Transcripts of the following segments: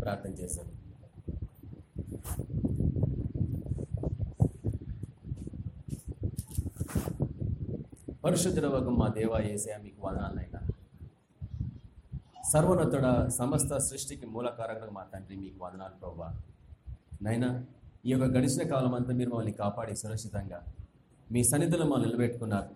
ప్రార్థన చేశాను పరిశుద్ధుల మా దేవా ఏసయా మీకు వదనాలైనా సర్వోన్నతుడ సమస్త సృష్టికి మూలకారకుడు మా తండ్రి మీకు వదనాలు ప్రభా నైనా ఈ యొక్క గడిచిన కాలం అంతా మీరు మమ్మల్ని కాపాడి సురక్షితంగా మీ సన్నిధిలో మమ్మల్ని నిలబెట్టుకున్నారు.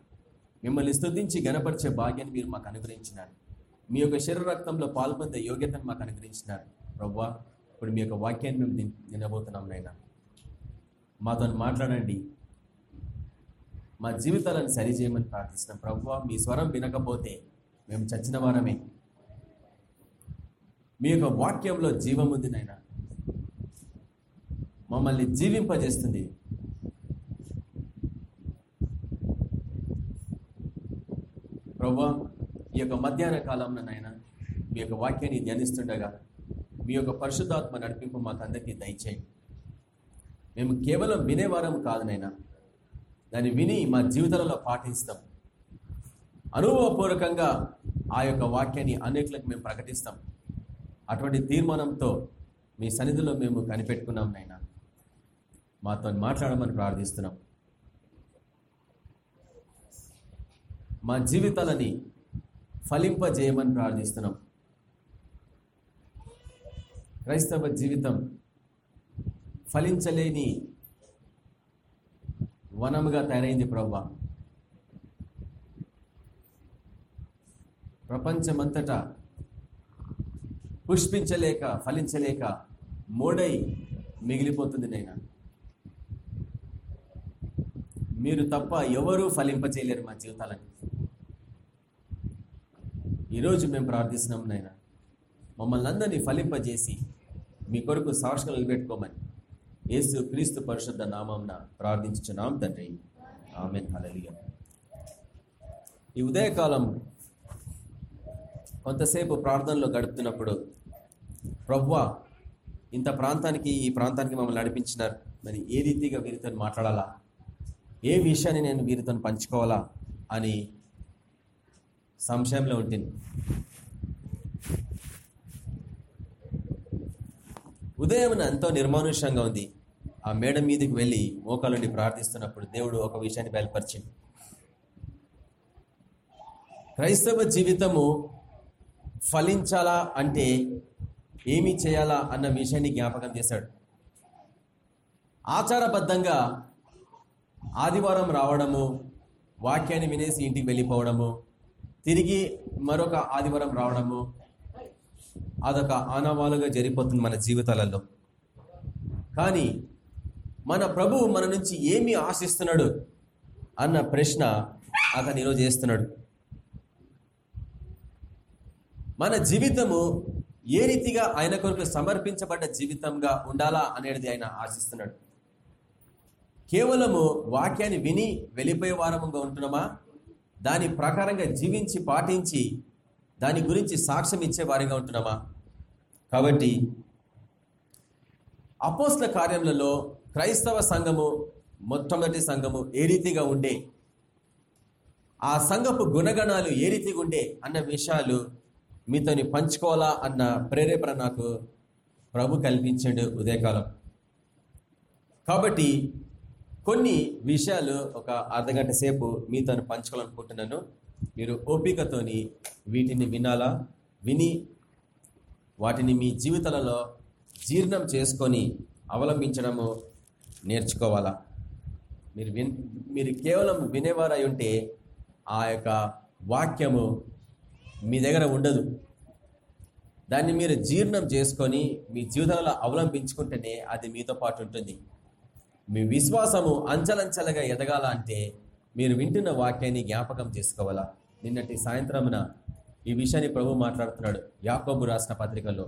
మిమ్మల్ని స్థుతించి గణపరిచే భాగ్యాన్ని మీరు మాకు అనుగ్రహించినారు. మీ యొక్క శరీర రక్తంలో పాల్పొందే యోగ్యతను మాకు అనుగ్రహించినారు. ప్రవ్వా ఇప్పుడు మీ యొక్క వాక్యాన్ని మేము తినబోతున్నాం నైనా మాతో మాట్లాడండి. మా జీవితాలను సరిచేయమని ప్రార్థిస్తున్నాం. ప్రవ్వా మీ స్వరం వినకపోతే మేము చచ్చిన వారమే. మీ యొక్క వాక్యంలో జీవం ఉంది నాయన. మమ్మల్ని జీవింపజేస్తుంది. ప్రభా ఈ యొక్క మధ్యాహ్న కాలంలో నాయన మీ యొక్క వాక్యాన్ని ధ్యానిస్తుండగా మీ యొక్క పరిశుద్ధాత్మ నడిపింపు మాకు అందరికీ దయచేయి. మేము కేవలం వినేవారం కాదు నైనా దాన్ని విని మా జీవితాలలో పాటిస్తాం. అనుభవపూర్వకంగా ఆ యొక్క వాక్యాన్ని అనేకులకు మేము ప్రకటిస్తాం. అటువంటి తీర్మానంతో మీ సన్నిధిలో మేము కనిపెట్టుకున్నాం నైనా మాతో మాట్లాడమని ప్రార్థిస్తున్నాం. మా జీవితాలని ఫలింపజేయమని ప్రార్థిస్తున్నాం. క్రైస్తవ జీవితం ఫలించలేని వనముగా తయారైంది ప్రవ్వ ప్రపంచమంతటా పుష్పించలేక ఫలించలేక మోడై మిగిలిపోతుంది నైనా మీరు తప్ప ఎవరూ ఫలింపచేయలేరు మా జీవితాలని. ఈరోజు మేము ప్రార్థిస్తున్నాం నాయన. మమ్మల్ని అందరినీ ఫలింపజేసి మీ కొరకు సాక్షులు నిలబెట్టుకోమని యేసు క్రీస్తు పరిశుద్ధ నామంన ప్రార్థించున్నాం తండ్రి. ఆమె ఈ ఉదయకాలం కొంతసేపు ప్రార్థనలో గడుపుతున్నప్పుడు ప్రవ్వా ఇంత ప్రాంతానికి ఈ ప్రాంతానికి మమ్మల్ని నడిపించినారు. మరి ఏ రీతిగా వీరితో మాట్లాడాలా? ఏ విషయాన్ని నేను వీరితో పంచుకోవాలా? అని సంశయంలో ఉంటుంది ఉదయం ఎంతో నిర్మానుష్యంగా ఉంది. ఆ మేడ మీదకి వెళ్ళి మోకాలుండి ప్రార్థిస్తున్నప్పుడు దేవుడు ఒక విషయాన్ని బయలుపరిచింది క్రైస్తవ జీవితము ఫలించాలా అంటే ఏమి చేయాలా అన్న విషయాన్ని జ్ఞాపకం చేశాడు. ఆచారబద్ధంగా ఆదివారం రావడము వాక్యాన్ని వినేసి ఇంటికి వెళ్ళిపోవడము తిరిగి మరొక ఆదివారం రావడము అదొక ఆనవాలుగా జరిగిపోతుంది మన జీవితాలలో. కానీ మన ప్రభువు మన నుంచి ఏమి ఆశిస్తున్నాడు అన్న ప్రశ్న అతను ఈరోజు చేస్తున్నాడు మన జీవితము ఏ రీతిగా ఆయన కొరకు సమర్పించబడ్డ జీవితంగా ఉండాలా అనేది ఆయన ఆశిస్తున్నాడు. కేవలము వాక్యాన్ని విని వెళ్ళిపోయే వారముగా ఉంటున్నామా? దాని ప్రకారంగా జీవించి పాటించి దాని గురించి సాక్ష్యం ఇచ్చే వారిగా ఉంటున్నామా? కాబట్టి అపోస్ల కార్యములలో క్రైస్తవ సంఘము మొట్టమొదటి సంఘము ఏ రీతిగా ఉండే? ఆ సంఘపు గుణగణాలు ఏ రీతిగా ఉండే అన్న విషయాలు మీతోని పంచుకోవాలా అన్న ప్రేరేపణ నాకు ప్రభు కల్పించాడు ఉదయకాలం. కాబట్టి కొన్ని విషయాలు ఒక అర్ధగంట సేపు మీతో పంచుకోవాలనుకుంటున్నాను. మీరు ఓపికతోని వీటిని వినాలా? విని వాటిని మీ జీవితాలలో జీర్ణం చేసుకొని అవలంబించడము నేర్చుకోవాలా? మీరు విన్ మీరు కేవలం వినేవారై ఉంటే ఆ యొక్క వాక్యము మీ దగ్గర ఉండదు. దాన్ని మీరు జీర్ణం చేసుకొని మీ జీవితంలో అవలంబించుకుంటేనే అది మీతో పాటు ఉంటుంది. మీ విశ్వాసము అంచలంచలగా ఎదగాల అంటే మీరు వింటున్న వాక్యాన్ని జ్ఞాపకం చేసుకోవాలా? నిన్నటి సాయంత్రమున ఈ విషయాన్ని ప్రభు మాట్లాడుతున్నాడు. యాకోబు రాసిన పత్రికలో.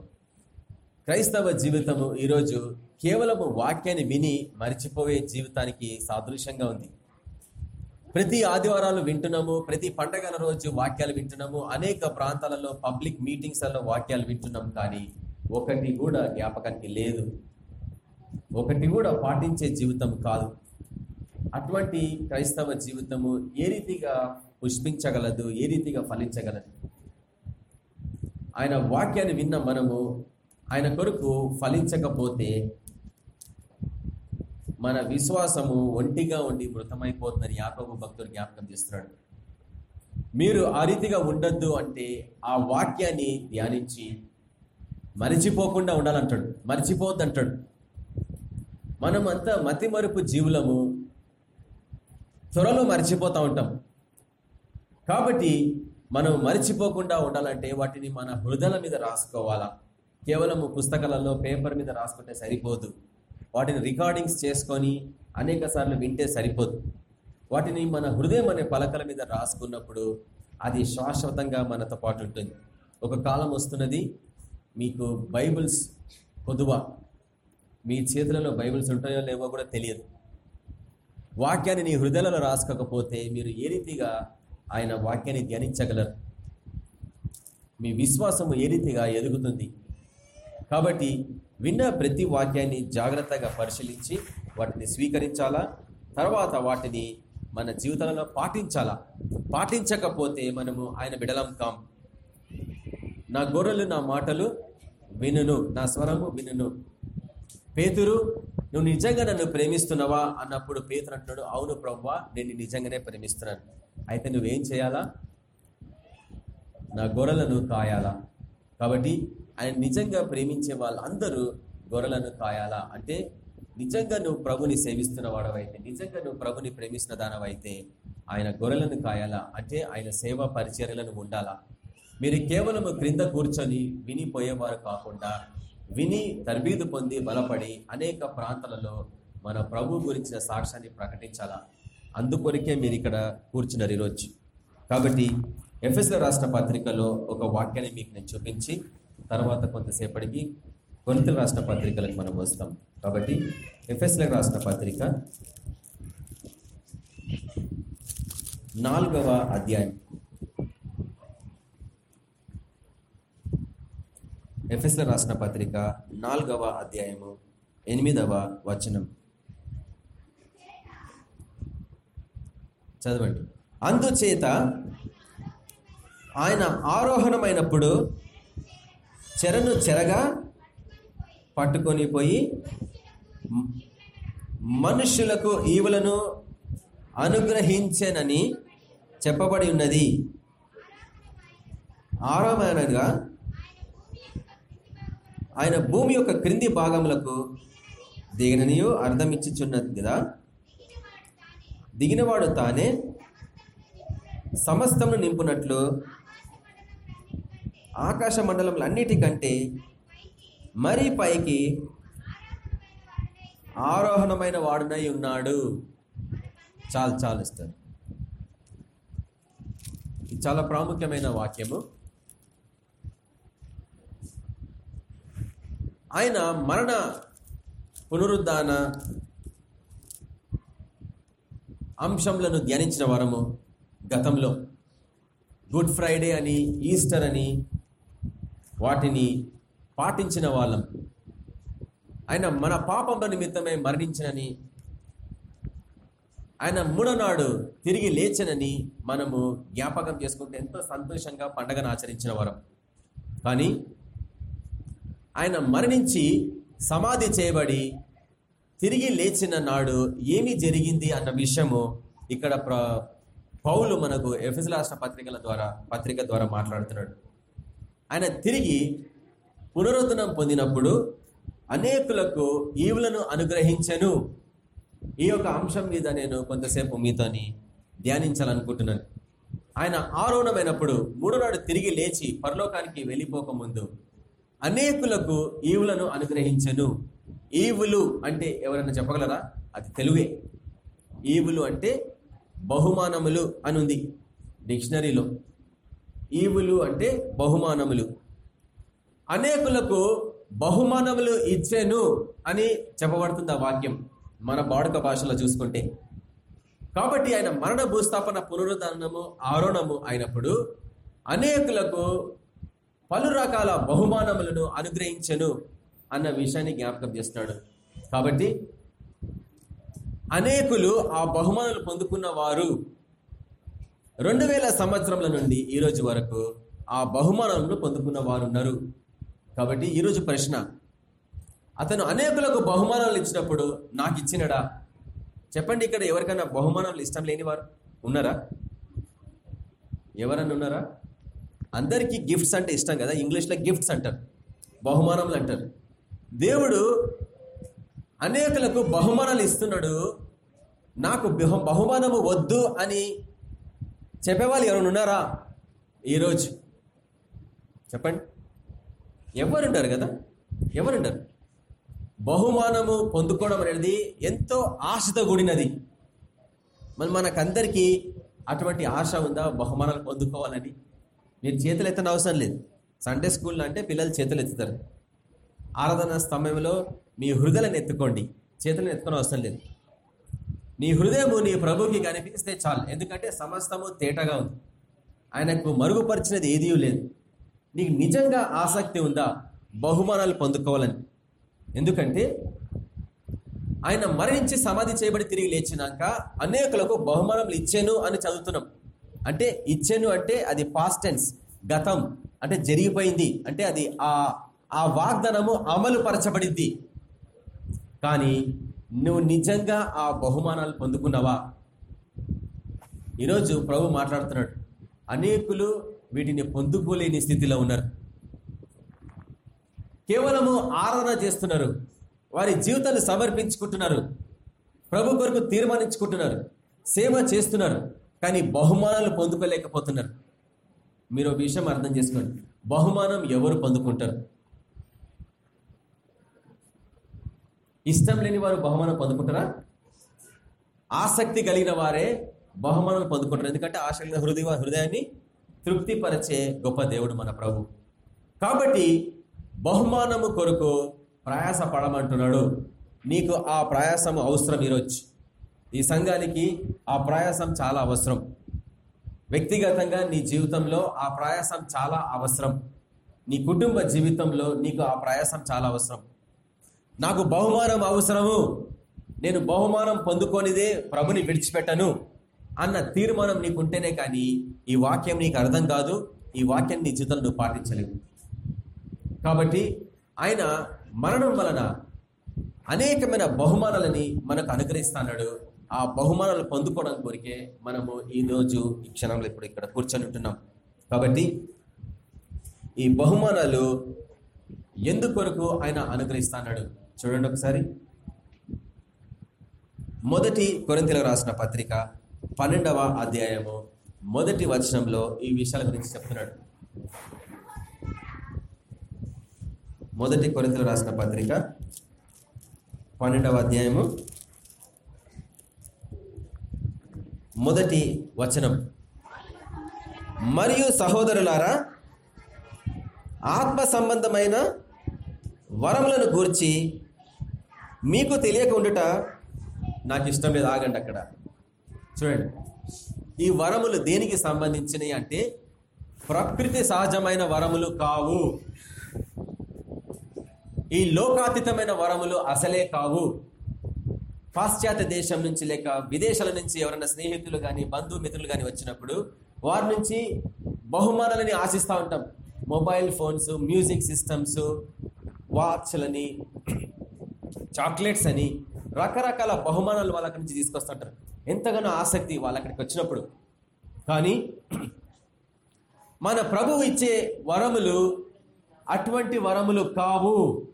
క్రైస్తవ జీవితము ఈరోజు కేవలము వాక్యాన్ని విని మరిచిపోయే జీవితానికి సాదృశ్యంగా ఉంది. ప్రతి ఆదివారాలు వింటున్నాము ప్రతి పండగల రోజు వాక్యాలు వింటున్నాము అనేక ప్రాంతాలలో పబ్లిక్ మీటింగ్స్లలో వాక్యాలు వింటున్నాం కానీ ఒకటి కూడా జ్ఞాపకానికి లేదు. ఒకటి కూడా పాటించే జీవితం కాదు. అటువంటి క్రైస్తవ జీవితము ఏ రీతిగా పుష్పించగలదు ఏ రీతిగా ఫలించగలదు? ఆయన వాక్యాన్ని విన్న మనము ఆయన కొరకు ఫలించకపోతే మన విశ్వాసము ఒంటిగా ఉండి మృతమైపోతుందని యాపకు భక్తుడు జ్ఞాపకం చేస్తున్నాడు. మీరు ఆ రీతిగా ఉండొద్దు అంటే ఆ వాక్యాన్ని ధ్యానించి మరిచిపోకుండా ఉండాలంటాడు. మరిచిపోవద్దు అంటాడు మనమంతా మతి మరుపు జీవులము. త్వరలో మర్చిపోతూ ఉంటాం. కాబట్టి మనం మర్చిపోకుండా ఉండాలంటే వాటిని మన హృదయాల మీద రాసుకోవాలా? కేవలం పుస్తకాలలో పేపర్ మీద రాసుకుంటే సరిపోదు. వాటిని రికార్డింగ్స్ చేసుకొని అనేక సార్లు వింటే సరిపోదు. వాటిని మన హృదయం అనే పలకల మీద రాసుకున్నప్పుడు అది శాశ్వతంగా మనతో పాటు ఉంటుంది. ఒక కాలం వస్తున్నది. మీకు బైబిల్స్ పొదువ? మీ చేతులలో బైబిల్స్ ఉంటాయో లేవో కూడా తెలియదు. వాక్యాన్ని నీ హృదయాలలో రాసుకోకపోతే మీరు ఏ రీతిగా ఆయన వాక్యాన్ని ధ్యానించగలరు? మీ విశ్వాసము ఏ రీతిగా ఎదుగుతుంది? కాబట్టి విన్న ప్రతి వాక్యాన్ని జాగ్రత్తగా పరిశీలించి వాటిని స్వీకరించాలా? తర్వాత వాటిని మన జీవితాలలో పాటించాలా? పాటించకపోతే మనము ఆయన బిడలం కాం. నా గొర్రెలు నా మాటలు వినును నా స్వరము వినును. పేతురు నువ్వు నిజంగా నన్ను ప్రేమిస్తున్నావా? అన్నప్పుడు పేతురు అంటున్నాడు అవును ప్రవ్వా నేను నిజంగానే ప్రేమిస్తున్నాను. అయితే నువ్వేం చేయాలా? నా గొర్రెలను కాయాలా? కాబట్టి ఆయన నిజంగా ప్రేమించే వాళ్ళందరూ గొర్రెలను కాయాలా? అంటే నిజంగా నువ్వు ప్రభుని సేవిస్తున్న వాడవైతే నిజంగా నువ్వు ప్రభుని ప్రేమిస్తున్న దానవైతే ఆయన గొర్రెలను కాయాలా? అంటే ఆయన సేవా పరిచర్యలను ఉండాలా? మీరు కేవలం క్రింద కూర్చొని వినిపోయేవారు కాకుండా విని తర్బీదు పొంది బలపడి అనేక ప్రాంతాలలో మన ప్రభు గురించిన సాక్ష్యాన్ని ప్రకటించాలా? అందుకొరికే మీరు ఇక్కడ కూర్చున్నారు ఈరోజు. కాబట్టి ఎఫ్ఎస్ల రాష్ట్ర పత్రికలో ఒక వాక్యాన్ని మీకు నేను చూపించి తర్వాత కొంతసేపటికి కొనితల రాష్ట్ర పత్రికలకు మనం వస్తాం. కాబట్టి ఎఫ్ఎస్ల రాష్ట్ర పత్రిక నాలుగవ అధ్యాయం. ఎఫ్ఎస్ల రాసిన పత్రిక నాలుగవ అధ్యాయము ఎనిమిదవ వచనం. చదవండి. అందుచేత ఆయన ఆరోహణమైనప్పుడు చెరను చెరగా పట్టుకొని పోయి మనుషులకు మనుష్యులకు ఈవులను అనుగ్రహించనని చెప్పబడి ఉన్నది. ఆరోహణగా ఆయన భూమి యొక్క క్రింది భాగములకు దిగననియో అర్థం ఇచ్చిచున్నది కదా? దిగినవాడు తానే సమస్తమును నింపునట్లు ఆకాశ మండలములన్నిటికంటే మరీ పైకి ఆరోహణమైన వాడునై ఉన్నాడు. చాలు చాలు ఇస్తారు ఇది చాలా ప్రాముఖ్యమైన వాక్యము. ఆయన మరణ పునరుద్ధాన అంశంలను ధ్యానించిన వారము గతంలో. గుడ్ ఫ్రైడే అని ఈస్టర్ అని వాటిని పాటించిన వాళ్ళం. ఆయన మన పాపముల నిమిత్తమై మరణించనని ఆయన మూడనాడు తిరిగి లేచనని మనము జ్ఞాపకం చేసుకుంటే ఎంతో సంతోషంగా పండగను ఆచరించిన వారం. కానీ ఆయన మరణించి సమాధి చేయబడి తిరిగి లేచిన నాడు ఏమి జరిగింది అన్న విషయము ఇక్కడ ప్ర పౌలు మనకు ఎఫెస్ రాష్ట్ర పత్రికల ద్వారా పత్రిక ద్వారా మాట్లాడుతున్నాడు. ఆయన తిరిగి పునరుద్ధనం పొందినప్పుడు అనేకులకు ఈవులను అనుగ్రహించను. ఈ యొక్క అంశం మీద నేను కొంతసేపు మీతోని ధ్యానించాలనుకుంటున్నాను. ఆయన ఆరోహణమైనప్పుడు మూడో నాడు తిరిగి లేచి పరలోకానికి వెళ్ళిపోకముందు అనేకులకు ఈవులను అనుగ్రహించను. ఈవులు అంటే ఎవరైనా చెప్పగలరా? అది తెలుగే. ఈవులు అంటే బహుమానములు అని ఉంది డిక్షనరీలో. ఈవులు అంటే బహుమానములు. అనేకులకు బహుమానములు ఇచ్చాను అని చెప్పబడుతుంది ఆ వాక్యం? మన బాడుక భాషలో చూసుకుంటే. కాబట్టి ఆయన మరణ భూస్థాపన పునరుద్ధరణము ఆరోణము అయినప్పుడు అనేకులకు పలు రకాల బహుమానములను అనుగ్రహించను అన్న విషయాన్ని జ్ఞాపకం చేస్తున్నాడు. కాబట్టి అనేకులు ఆ బహుమానాలు పొందుకున్న వారు రెండు వేల సంవత్సరముల నుండి ఈరోజు వరకు ఆ బహుమానాలను పొందుకున్న వారు ఉన్నారు. కాబట్టి ఈరోజు ప్రశ్న అతను అనేకులకు బహుమానాలు ఇచ్చినప్పుడు నాకు ఇచ్చినడా? చెప్పండి ఇక్కడ ఎవరికైనా బహుమానాలు ఇష్టం లేని వారు ఉన్నారా? ఎవరన్నా ఉన్నారా? అందరికీ గిఫ్ట్స్ అంటే ఇష్టం కదా? ఇంగ్లీష్లో గిఫ్ట్స్ అంటారు. బహుమానములు అంటారు. దేవుడు అనేకులకు బహుమానాలు ఇస్తున్నాడు. నాకు బహుమానము వద్దు అని చెప్పేవాళ్ళు ఎవరైనా ఉన్నారా? ఈరోజు. చెప్పండి. ఎవరుంటారు కదా? ఎవరుంటారు? బహుమానము పొందుకోవడం అనేది ఎంతో ఆశతో కూడినది. మరి మనకందరికీ అటువంటి ఆశ ఉందా? బహుమానాలు పొందుకోవాలని? మీరు చేతులు ఎత్తని అవసరం లేదు. సండే స్కూల్లో అంటే పిల్లలు చేతులు ఎత్తుతారు. ఆరాధన సమయంలో మీ హృదయాలను ఎత్తుకోండి. చేతులను ఎత్తుకొని అవసరం లేదు. నీ హృదయము నీ ప్రభుకి కనిపిస్తే చాలు. ఎందుకంటే సమస్తము తేటగా ఉంది. ఆయనకు మరుగుపరిచినది ఏదీ లేదు. నీకు నిజంగా ఆసక్తి ఉందా? బహుమానాలు పొందుకోవాలని. ఎందుకంటే ఆయన మరణించి సమాధి చేయబడి తిరిగి లేచినాక అనేకులకు బహుమానములు ఇచ్చాను అని చదువుతున్నాం. అంటే ఇచ్చాను అంటే అది పాస్ట్ టెన్స్ గతం అంటే జరిగిపోయింది అంటే అది ఆ ఆ వాగ్దానము అమలు పరచబడింది కానీ నువ్వు నిజంగా ఆ బహుమానాలు పొందుకున్నావా? ఈరోజు ప్రభు మాట్లాడుతున్నాడు. అనేకులు వీటిని పొందుకోలేని స్థితిలో ఉన్నారు. కేవలము ఆరాధన చేస్తున్నారు. వారి జీవితాన్ని సమర్పించుకుంటున్నారు. ప్రభు కొరకు తీర్మానించుకుంటున్నారు. సేవ చేస్తున్నారు. కానీ బహుమానాలు పొందుకోలేకపోతున్నారు. మీరు ఒక విషయం అర్థం చేసుకోండి. బహుమానం ఎవరు పొందుకుంటారు? ఇష్టం లేని వారు బహుమానం పొందుకుంటారా? ఆసక్తి కలిగిన వారే బహుమానం పొందుకుంటారు. ఎందుకంటే ఆశ హృదయ హృదయాన్ని తృప్తిపరిచే గొప్ప దేవుడు మన ప్రభు. కాబట్టి బహుమానము కొరకు ప్రయాస పడమంటున్నాడు నీకు ఆ ప్రయాసం అవసరం ఈరోజు. ఈ సంఘానికి ఆ ప్రయాసం చాలా అవసరం. వ్యక్తిగతంగా నీ జీవితంలో ఆ ప్రయాసం చాలా అవసరం. నీ కుటుంబ జీవితంలో నీకు ఆ ప్రయాసం చాలా అవసరం. నాకు బహుమానం అవసరము. నేను బహుమానం పొందుకొనిదే ప్రభుని విడిచిపెట్టను అన్న తీర్మానం నీకుంటేనే కానీ ఈ వాక్యం నీకు అర్థం కాదు. ఈ వాక్యం నీ జీవితంలో నువ్వు పాటించలేవు. కాబట్టి ఆయన మరణం వలన అనేకమైన బహుమానాలని మనకు అనుగ్రహిస్తున్నాడు ఆ బహుమానాలు పొందుకోవడం కొరికే మనము ఈ రోజు ఈ క్షణంలో ఇప్పుడు ఇక్కడ కూర్చొని ఉంటున్నాం. కాబట్టి ఈ బహుమానాలు ఎందుకొరకు ఆయన అనుగ్రహిస్తాడు చూడండి ఒకసారి. మొదటి కొరింతలకు రాసిన పత్రిక పన్నెండవ అధ్యాయము మొదటి వచనంలో ఈ విషయాల గురించి చెప్తున్నాడు. మొదటి కొరింతలు రాసిన పత్రిక పన్నెండవ అధ్యాయము మొదటి వచనం. మరియు సహోదరులారా ఆత్మ సంబంధమైన వరములను గూర్చి మీకు తెలియక ఉండుట నాకు ఇష్టం లేదు. ఆగండి అక్కడ. చూడండి. ఈ వరములు దేనికి సంబంధించినవి అంటే ప్రకృతి సహజమైన వరములు కావు. ఈ లోకాతీతమైన వరములు అసలే కావు. పాశ్చాత్య దేశం నుంచి లేక విదేశాల నుంచి ఎవరైనా స్నేహితులు కానీ బంధుమిత్రులు కానీ వచ్చినప్పుడు వారి నుంచి బహుమానాలని ఆశిస్తూ ఉంటాం. మొబైల్ ఫోన్స్ మ్యూజిక్ సిస్టమ్స్ వాచ్లని చాక్లెట్స్ అని రకరకాల బహుమానాలు వాళ్ళ నుంచి తీసుకొస్తుంటారు ఎంతగానో ఆసక్తి వాళ్ళ అక్కడికి వచ్చినప్పుడు. కానీ మన ప్రభువు ఇచ్చే వరములు అటువంటి వరములు కావు.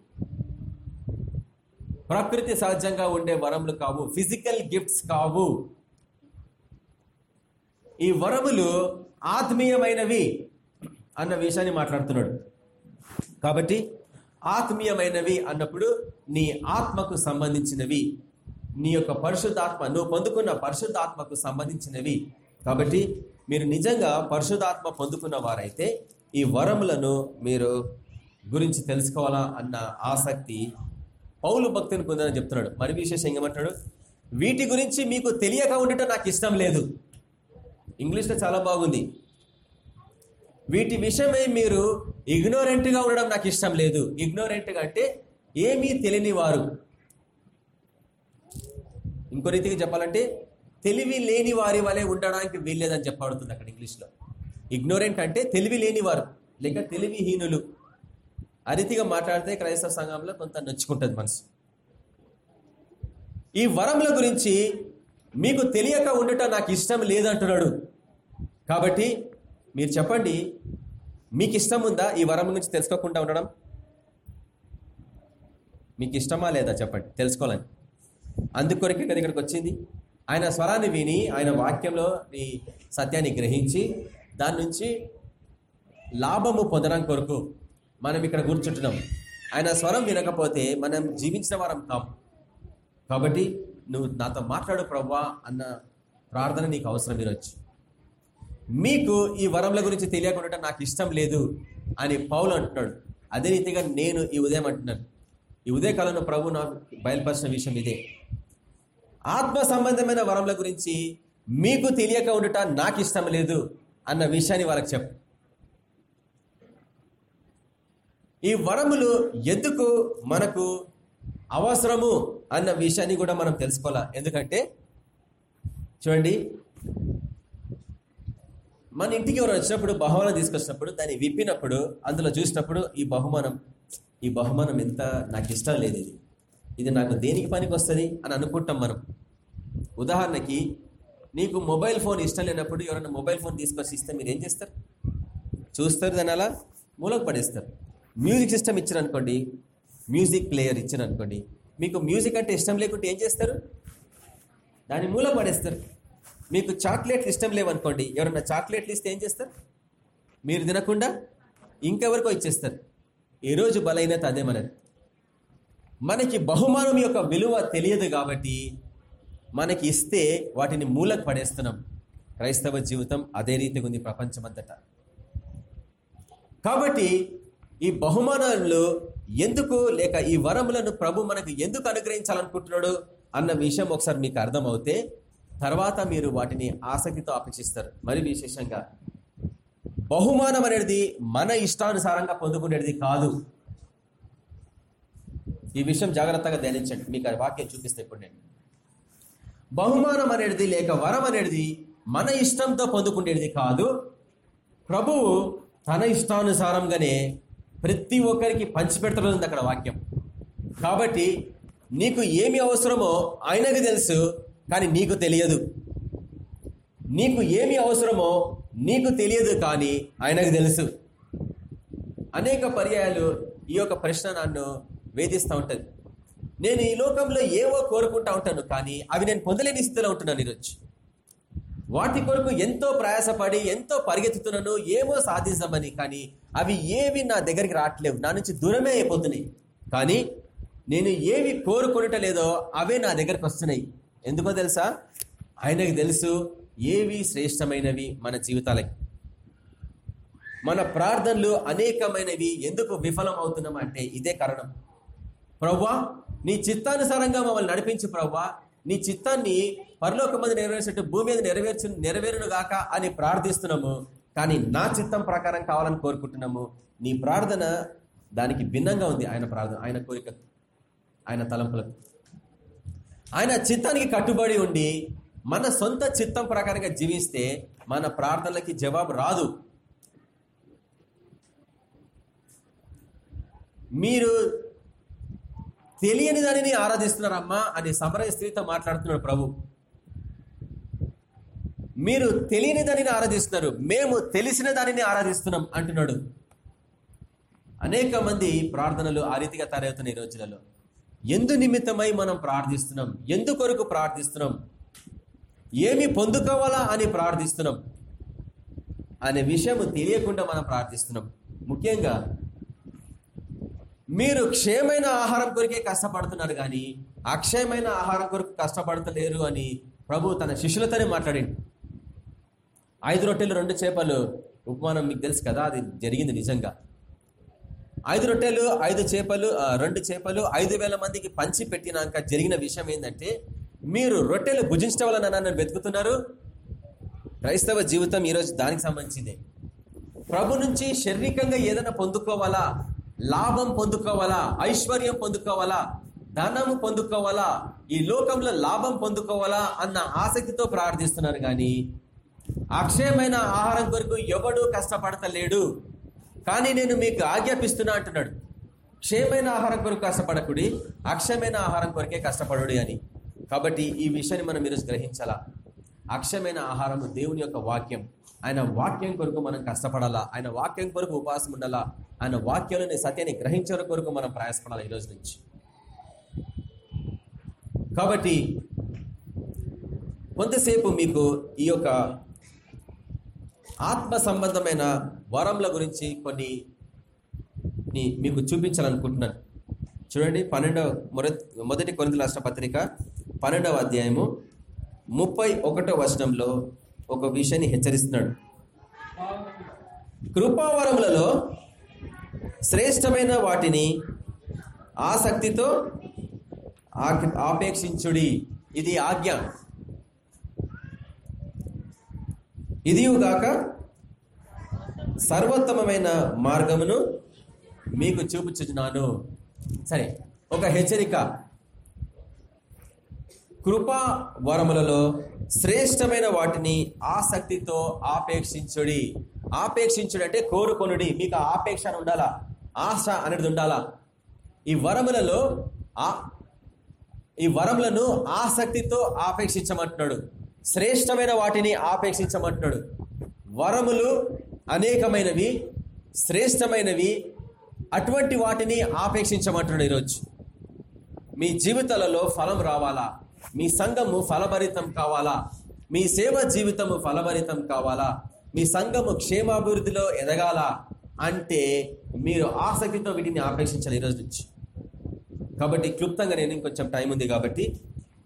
ప్రకృతి సహజంగా ఉండే వరములు కావు ఫిజికల్ గిఫ్ట్స్ కావు. ఈ వరములు ఆత్మీయమైనవి అన్న విషయాన్ని మాట్లాడుతున్నాడు. కాబట్టి ఆత్మీయమైనవి అన్నప్పుడు నీ ఆత్మకు సంబంధించినవి నీ యొక్క పరిశుద్ధాత్మ నువ్వు పొందుకున్న పరిశుద్ధాత్మకు సంబంధించినవి. కాబట్టి మీరు నిజంగా పరిశుద్ధాత్మ పొందుకున్న వారైతే ఈ వరములను మీరు గురించి తెలుసుకోవాలా అన్న ఆసక్తి పౌలు భక్తిని పొందని చెప్తున్నాడు. మరి విశేషం ఏమంటాడు వీటి గురించి మీకు తెలియక ఉండటం నాకు ఇష్టం లేదు. ఇంగ్లీష్లో చాలా బాగుంది. వీటి విషయమై మీరు ఇగ్నోరెంట్గా ఉండడం నాకు ఇష్టం లేదు. ఇగ్నోరెంట్గా అంటే ఏమీ తెలియని వారు. ఇంకో రీతిగా చెప్పాలంటే తెలివి లేని వారి వలె ఉండడానికి వీల్లేదని చెప్పబడుతుంది అక్కడ ఇంగ్లీష్లో. ఇగ్నోరెంట్ అంటే తెలివి లేనివారు లేక తెలివిహీనులు. ఆ రీతిగా మాట్లాడితే క్రైస్తవ సంఘంలో కొంత నొచ్చుకుంటుంది మనసు. ఈ వరముల గురించి మీకు తెలియక ఉండటం నాకు ఇష్టం లేదంటున్నాడు. కాబట్టి మీరు చెప్పండి మీకు ఇష్టం ఉందా ఈ వరం గురించి తెలుసుకోకుండా ఉండడం? మీకు ఇష్టమా లేదా చెప్పండి తెలుసుకోవాలని. అందుకొరకే కదా ఇక్కడికి వచ్చింది. ఆయన స్వరాన్ని విని ఆయన వాక్యంలో నీ సత్యాన్ని గ్రహించి దాని నుంచి లాభము పొందడం కొరకు మనం ఇక్కడ కూర్చుంటున్నాం. ఆయన స్వరం వినకపోతే మనం జీవించిన వారం కాం కాబట్టి నువ్వు నాతో మాట్లాడు ప్రవ్వా అన్న ప్రార్థన నీకు అవసరం ఈరోజు. మీకు ఈ వరంల గురించి తెలియకుండా నాకు ఇష్టం లేదు అని పౌలు అంటున్నాడు. అదే రీతిగా నేను ఈ ఉదయం అంటున్నాను. ఈ ఉదయకాలంలో ప్రభు నాకు బయలుపరిచిన విషయం ఇదే. ఆత్మ సంబంధమైన వరంల గురించి మీకు తెలియక ఉండట నాకు ఇష్టం లేదు అన్న విషయాన్ని వాళ్ళకి చెప్పు. ఈ వరములు ఎందుకు మనకు అవసరము అన్న విషయాన్ని కూడా మనం తెలుసుకోవాలా? ఎందుకంటే చూడండి మన ఇంటికి ఎవరు వచ్చినప్పుడు బహుమానం తీసుకొచ్చినప్పుడు దాన్ని విప్పినప్పుడు అందులో చూసినప్పుడు ఈ బహుమానం ఈ బహుమానం ఎంత నాకు ఇష్టం లేదు ఇది. ఇది నాకు దేనికి పనికి వస్తుంది అని అనుకుంటాం మనం. ఉదాహరణకి నీకు మొబైల్ ఫోన్ ఇష్టం లేనప్పుడు ఎవరైనా మొబైల్ ఫోన్ తీసుకొచ్చి ఇస్తే మీరు ఏం చేస్తారు? చూస్తారు దాని అలా మూలకు పడేస్తారు మ్యూజిక్ సిస్టమ్ ఇచ్చారు అనుకోండి మ్యూజిక్ ప్లేయర్ ఇచ్చారు అనుకోండి మీకు మ్యూజిక్ అంటే ఇష్టం లేకుంటే ఏం చేస్తారు? దాన్ని మూల పడేస్తారు. మీకు చాక్లెట్లు ఇష్టం లేవనుకోండి ఎవరన్నా చాక్లెట్లు ఇస్తే ఏం చేస్తారు? మీరు తినకుండా ఇంకెవరికో ఇచ్చేస్తారు. ఈ రోజు బలహీనత అదే మనది. మనకి బహుమానం యొక్క విలువ తెలియదు కాబట్టి మనకి ఇస్తే వాటిని మూలకు పడేస్తున్నాం. క్రైస్తవ జీవితం అదే రీతిగా ఉంది ప్రపంచమంతటా. కాబట్టి ఈ బహుమానాలు ఎందుకు లేక ఈ వరములను ప్రభు మనకు ఎందుకు అనుగ్రహించాలనుకుంటున్నాడు అన్న విషయం ఒకసారి మీకు అర్థమవుతే తర్వాత మీరు వాటిని ఆసక్తితో అపేక్షిస్తారు. మరి విశేషంగా బహుమానం అనేది మన ఇష్టానుసారంగా పొందుకునేది కాదు. ఈ విషయం జాగ్రత్తగా ధ్యానించండి. మీకు ఆ వాక్యం చూపిస్తే ఇప్పుడు నేను బహుమానం అనేది లేక వరం అనేది మన ఇష్టంతో పొందుకునేది కాదు. ప్రభువు తన ఇష్టానుసారంగానే ప్రతి ఒక్కరికి పంచిపెడుతున్నది అక్కడ వాక్యం. కాబట్టి నీకు ఏమి అవసరమో ఆయనకు తెలుసు కానీ నీకు తెలియదు. నీకు ఏమి అవసరమో నీకు తెలియదు కానీ ఆయనకు తెలుసు. అనేక పర్యాయాలు ఈ యొక్క ప్రశ్న నన్ను వేధిస్తూ ఉంటుంది. నేను ఈ లోకంలో ఏవో కోరుకుంటా ఉంటాను కానీ అవి నేను పొందలేని స్థితిలో ఉంటున్నాను ఈరోజు. వాటి కొరకు ఎంతో ప్రయాసపడి ఎంతో పరిగెత్తుతున్నాను ఏమో సాధిస్తామని కానీ అవి ఏవి నా దగ్గరికి రావట్లేవు. నా నుంచి దూరమే అయిపోతున్నాయి. కానీ నేను ఏవి కోరుకునటలేదో అవే నా దగ్గరకు వస్తున్నాయి. ఎందుకో తెలుసా? ఆయనకు తెలుసు ఏవి శ్రేష్టమైనవి మన జీవితాలకి మన ప్రార్థనలు అనేకమైనవి ఎందుకు విఫలం అవుతున్నాం అంటే ఇదే కారణం. ప్రవ్వా నీ చిత్తానుసారంగా మమ్మల్ని నడిపించు ప్రవ్వా. నీ చిత్తాన్ని పరలోక మంది నెరవేర్చినట్టు భూమి మీద నెరవేర్చు నెరవేరును గాక అని ప్రార్థిస్తున్నాము. కానీ నా చిత్తం ప్రకారం కావాలని కోరుకుంటున్నాము. నీ ప్రార్థన దానికి భిన్నంగా ఉంది ఆయన ప్రార్థన ఆయన కోరిక ఆయన తలంపులకు. ఆయన చిత్తానికి కట్టుబడి ఉండి మన సొంత చిత్తం ప్రకారంగా జీవిస్తే మన ప్రార్థనలకి జవాబు రాదు. మీరు తెలియని దానిని ఆరాధిస్తున్నారమ్మా అని సమరయ స్త్రీతో మాట్లాడుతున్నాడు ప్రభు. మీరు తెలియని దానిని ఆరాధిస్తున్నారు మేము తెలిసిన దానిని ఆరాధిస్తున్నాం అంటున్నాడు. అనేక మంది ప్రార్థనలు ఆ రీతిగా తయారవుతున్నాయి ఈ రోజులలో. ఎందు నిమిత్తమై మనం ప్రార్థిస్తున్నాం ఎందు కొరకు ప్రార్థిస్తున్నాం ఏమి పొందుకోవాలా అని ప్రార్థిస్తున్నాం అనే విషయం తెలియకుండా మనం ప్రార్థిస్తున్నాం. ముఖ్యంగా మీరు క్షయమైన ఆహారం కొరికే కష్టపడుతున్నారు కానీ అక్షయమైన ఆహారం కొరకు కష్టపడతలేరు అని ప్రభు తన శిష్యులతోనే మాట్లాడింది ఐదు రొట్టెలు రెండు చేపలు ఉపమానం మీకు తెలుసు కదా అది జరిగింది నిజంగా. ఐదు రొట్టెలు ఐదు చేపలు రెండు చేపలు ఐదు వేల మందికి పంచి పెట్టినాక జరిగిన విషయం ఏంటంటే మీరు రొట్టెలు భుజించడం వల్ల నన్ను వెతుకుతున్నారు. క్రైస్తవ జీవితం ఈరోజు దానికి సంబంధించిందే. ప్రభు నుంచి శారీరకంగా ఏదైనా పొందుకోవాలా? లాభం పొందుకోవాలా? ఐశ్వర్యం పొందుకోవాలా? ధనము పొందుకోవాలా? ఈ లోకంలో లాభం పొందుకోవాలా? అన్న ఆసక్తితో ప్రార్థిస్తున్నారు కానీ అక్షయమైన ఆహారం కొరకు ఎవడు కష్టపడతలేడు. కానీ నేను మీకు ఆజ్ఞాపిస్తున్నా అంటున్నాడు. క్షయమైన ఆహారం కొరకు కష్టపడకుడి అక్షయమైన ఆహారం కొరకే కష్టపడుడి అని. కాబట్టి ఈ విషయాన్ని మనం ఈరోజు గ్రహించాలా? అక్షయమైన ఆహారం దేవుని యొక్క వాక్యం. ఆయన వాక్యం కొరకు మనం కష్టపడాలా? ఆయన వాక్యం కొరకు ఉపవాసం ఉండాలా? ఆయన వాక్యంలోని సత్యాన్ని గ్రహించే కొరకు మనం ప్రయాసపడాలి ఈరోజు రోజు నుంచి? కాబట్టి కొంతసేపు మీకు ఈ యొక్క ఆత్మ సంబంధమైన వరంల గురించి కొన్ని మీకు చూపించాలనుకుంటున్నాను. చూడండి పన్నెండవ మొదటి కొరింత రాష్ట్ర పత్రిక పన్నెండవ అధ్యాయము ముప్పై ఒకటో వచనంలో ఒక విషయాన్ని హెచ్చరిస్తున్నాడు. కృపావరములలో శ్రేష్టమైన వాటిని ఆసక్తితో ఆపేక్షించుడి. ఇది ఆజ్ఞ. ఇదిగాక సర్వోత్తమమైన మార్గమును మీకు చూపుచున్నాను. సరే ఒక హెచ్చరిక. కృపా వరములలో శ్రేష్టమైన వాటిని ఆసక్తితో ఆపేక్షించుడి. ఆపేక్షించుడు అంటే కోరుకొనుడి. మీకు ఆపేక్ష అని ఉండాలా? ఆశ అనేది ఉండాలా? ఈ వరములలో ఆ ఈ వరములను ఆసక్తితో ఆపేక్షించమంటున్నాడు. శ్రేష్టమైన వాటిని ఆపేక్షించమంటున్నాడు. వరములు అనేకమైనవి శ్రేష్టమైనవి అటువంటి వాటిని ఆపేక్షించమంటున్నాడు ఈరోజు. మీ జీవితాలలో ఫలం రావాలా? మీ సంఘము ఫలభరితం కావాలా? మీ సేవ జీవితము ఫలభరితం కావాలా? మీ సంఘము క్షేమాభివృద్ధిలో ఎదగాల? అంటే మీరు ఆసక్తితో వీటిని ఆపేక్షించాలి ఈరోజు నుంచి. కాబట్టి క్లుప్తంగా నేను ఇంకొంచెం టైం ఉంది కాబట్టి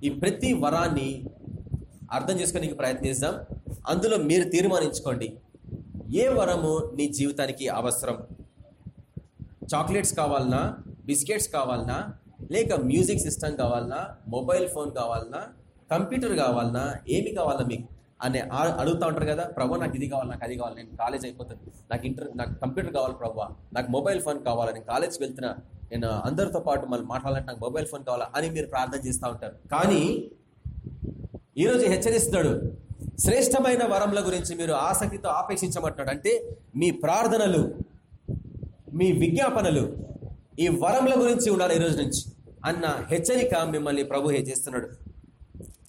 ఈ ప్రతి వరాన్ని అర్థం చేసుకోనికి ప్రయత్నిస్తాం అందులో మీరు తీర్మానించుకోండి. ఏ వరము నీ జీవితానికి అవసరం? చాక్లెట్స్ కావాలన్నా బిస్కెట్స్ కావాలన్నా లేక మ్యూజిక్ సిస్టమ్ కావాలన్నా మొబైల్ ఫోన్ కావాలన్నా కంప్యూటర్ కావాలన్నా ఏమి కావాలా మీకు? అని అడుగుతూ ఉంటారు కదా ప్రభు నాకు ఇది కావాలి నాకు అది కావాలి నేను కాలేజ్ అయిపోతుంది నాకు ఇంటర్ నాకు కంప్యూటర్ కావాలి ప్రభు. నాకు మొబైల్ ఫోన్ కావాలి నేను కాలేజ్కి వెళ్తున్నా. నేను అందరితో పాటు మళ్ళీ మాట్లాడాలంటే నాకు మొబైల్ ఫోన్ కావాలా అని మీరు ప్రార్థన చేస్తూ ఉంటారు. కానీ ఈరోజు హెచ్చరిస్తున్నాడు శ్రేష్టమైన వరంల గురించి మీరు ఆసక్తితో ఆపేక్షించమంటున్నాడు అంటే మీ ప్రార్థనలు మీ విజ్ఞాపనలు ఈ వరంల గురించి ఉండాలి ఈరోజు నుంచి. అన్న హెచ్చరిక మిమ్మల్ని ప్రభు చేస్తున్నాడు?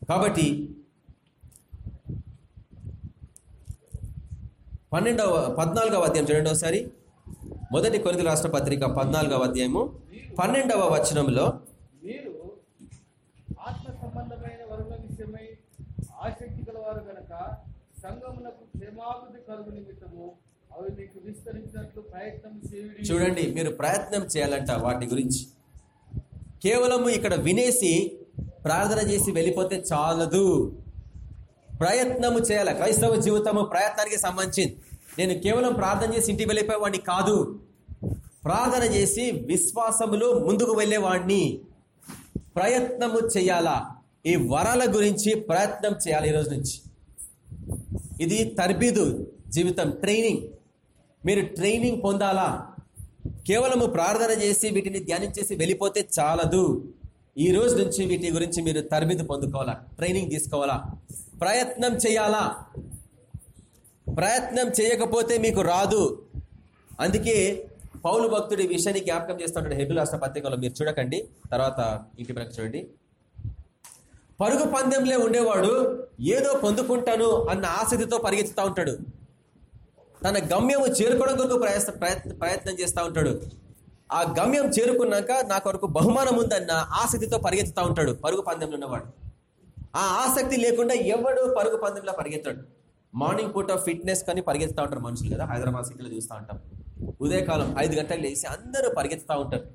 కాబట్టి పన్నెండవ పద్నాలుగవ అధ్యాయం చూడండి ఒకసారి. మొదటి కొరిది రాష్ట్ర పత్రిక పద్నాలుగవ అధ్యాయము. పన్నెండవ వచనంలో మీరు ఆత్మ సంబంధమైన వరుల విషయమై ఆసక్తి గలవారు గనక సంగమునకు క్షేమాభివృద్ధి కలుగు నిమిత్తము అవి మీకు విస్తరించినట్లు ప్రయత్నం చేయుడి. చూడండి మీరు ప్రయత్నం చేయాలంట వాటి గురించి. కేవలము ఇక్కడ వినేసి ప్రార్థన చేసి వెళ్ళిపోతే చాలదు. ప్రయత్నము చేయాలి. క్రైస్తవ జీవితము ప్రయత్నానికి సంబంధించింది. నేను కేవలం ప్రార్థన చేసి ఇంటికి వెళ్ళిపోయేవాడిని కాదు. ప్రార్థన చేసి విశ్వాసములో ముందుకు వెళ్ళేవాడిని. ప్రయత్నము చేయాలా. ఈ వరాల గురించి ప్రయత్నం చేయాలి ఈరోజు నుంచి. ఇది తర్బీదు జీవితం ట్రైనింగ్. మీరు ట్రైనింగ్ పొందాలా? కేవలము ప్రార్థన చేసి వీటిని ధ్యానించేసి వెళ్ళిపోతే చాలదు. ఈ రోజు నుంచి వీటి గురించి మీరు తరబిదు పొందుకోవాలా? ట్రైనింగ్ తీసుకోవాలా? ప్రయత్నం చేయాలా? ప్రయత్నం చేయకపోతే మీకు రాదు. అందుకే పౌలు భక్తుడి విషయాన్ని జ్ఞాపకం చేస్తుంటాడు హెబుల్ రాష్ట్ర పత్రికలో. మీరు చూడకండి. తర్వాత ఇంటి మనకు చూడండి. పరుగు పందెంలో ఉండేవాడు ఏదో పొందుకుంటాను అన్న ఆసక్తితో పరిగెత్తుతూ ఉంటాడు. తన గమ్యము చేరుకోవడం కొరకు ప్రయాస ప్రయత్నం చేస్తూ ఉంటాడు. ఆ గమ్యం చేరుకున్నాక నా కొరకు బహుమానం ఉందన్న ఆసక్తితో పరిగెత్తుతూ ఉంటాడు. పరుగు పందెంలో ఉన్నవాడు. ఆ ఆసక్తి లేకుండా ఎవడు పరుగు పందెంలో పరిగెత్తాడు. మార్నింగ్ పూట ఫిట్నెస్ కానీ పరిగెత్తుతూ ఉంటారు మనుషులు కదా. హైదరాబాద్ సిటీలో చూస్తూ ఉంటాం. ఉదయకాలం ఐదు గంటలకు లేచి అందరూ పరిగెత్తుతూ ఉంటారు.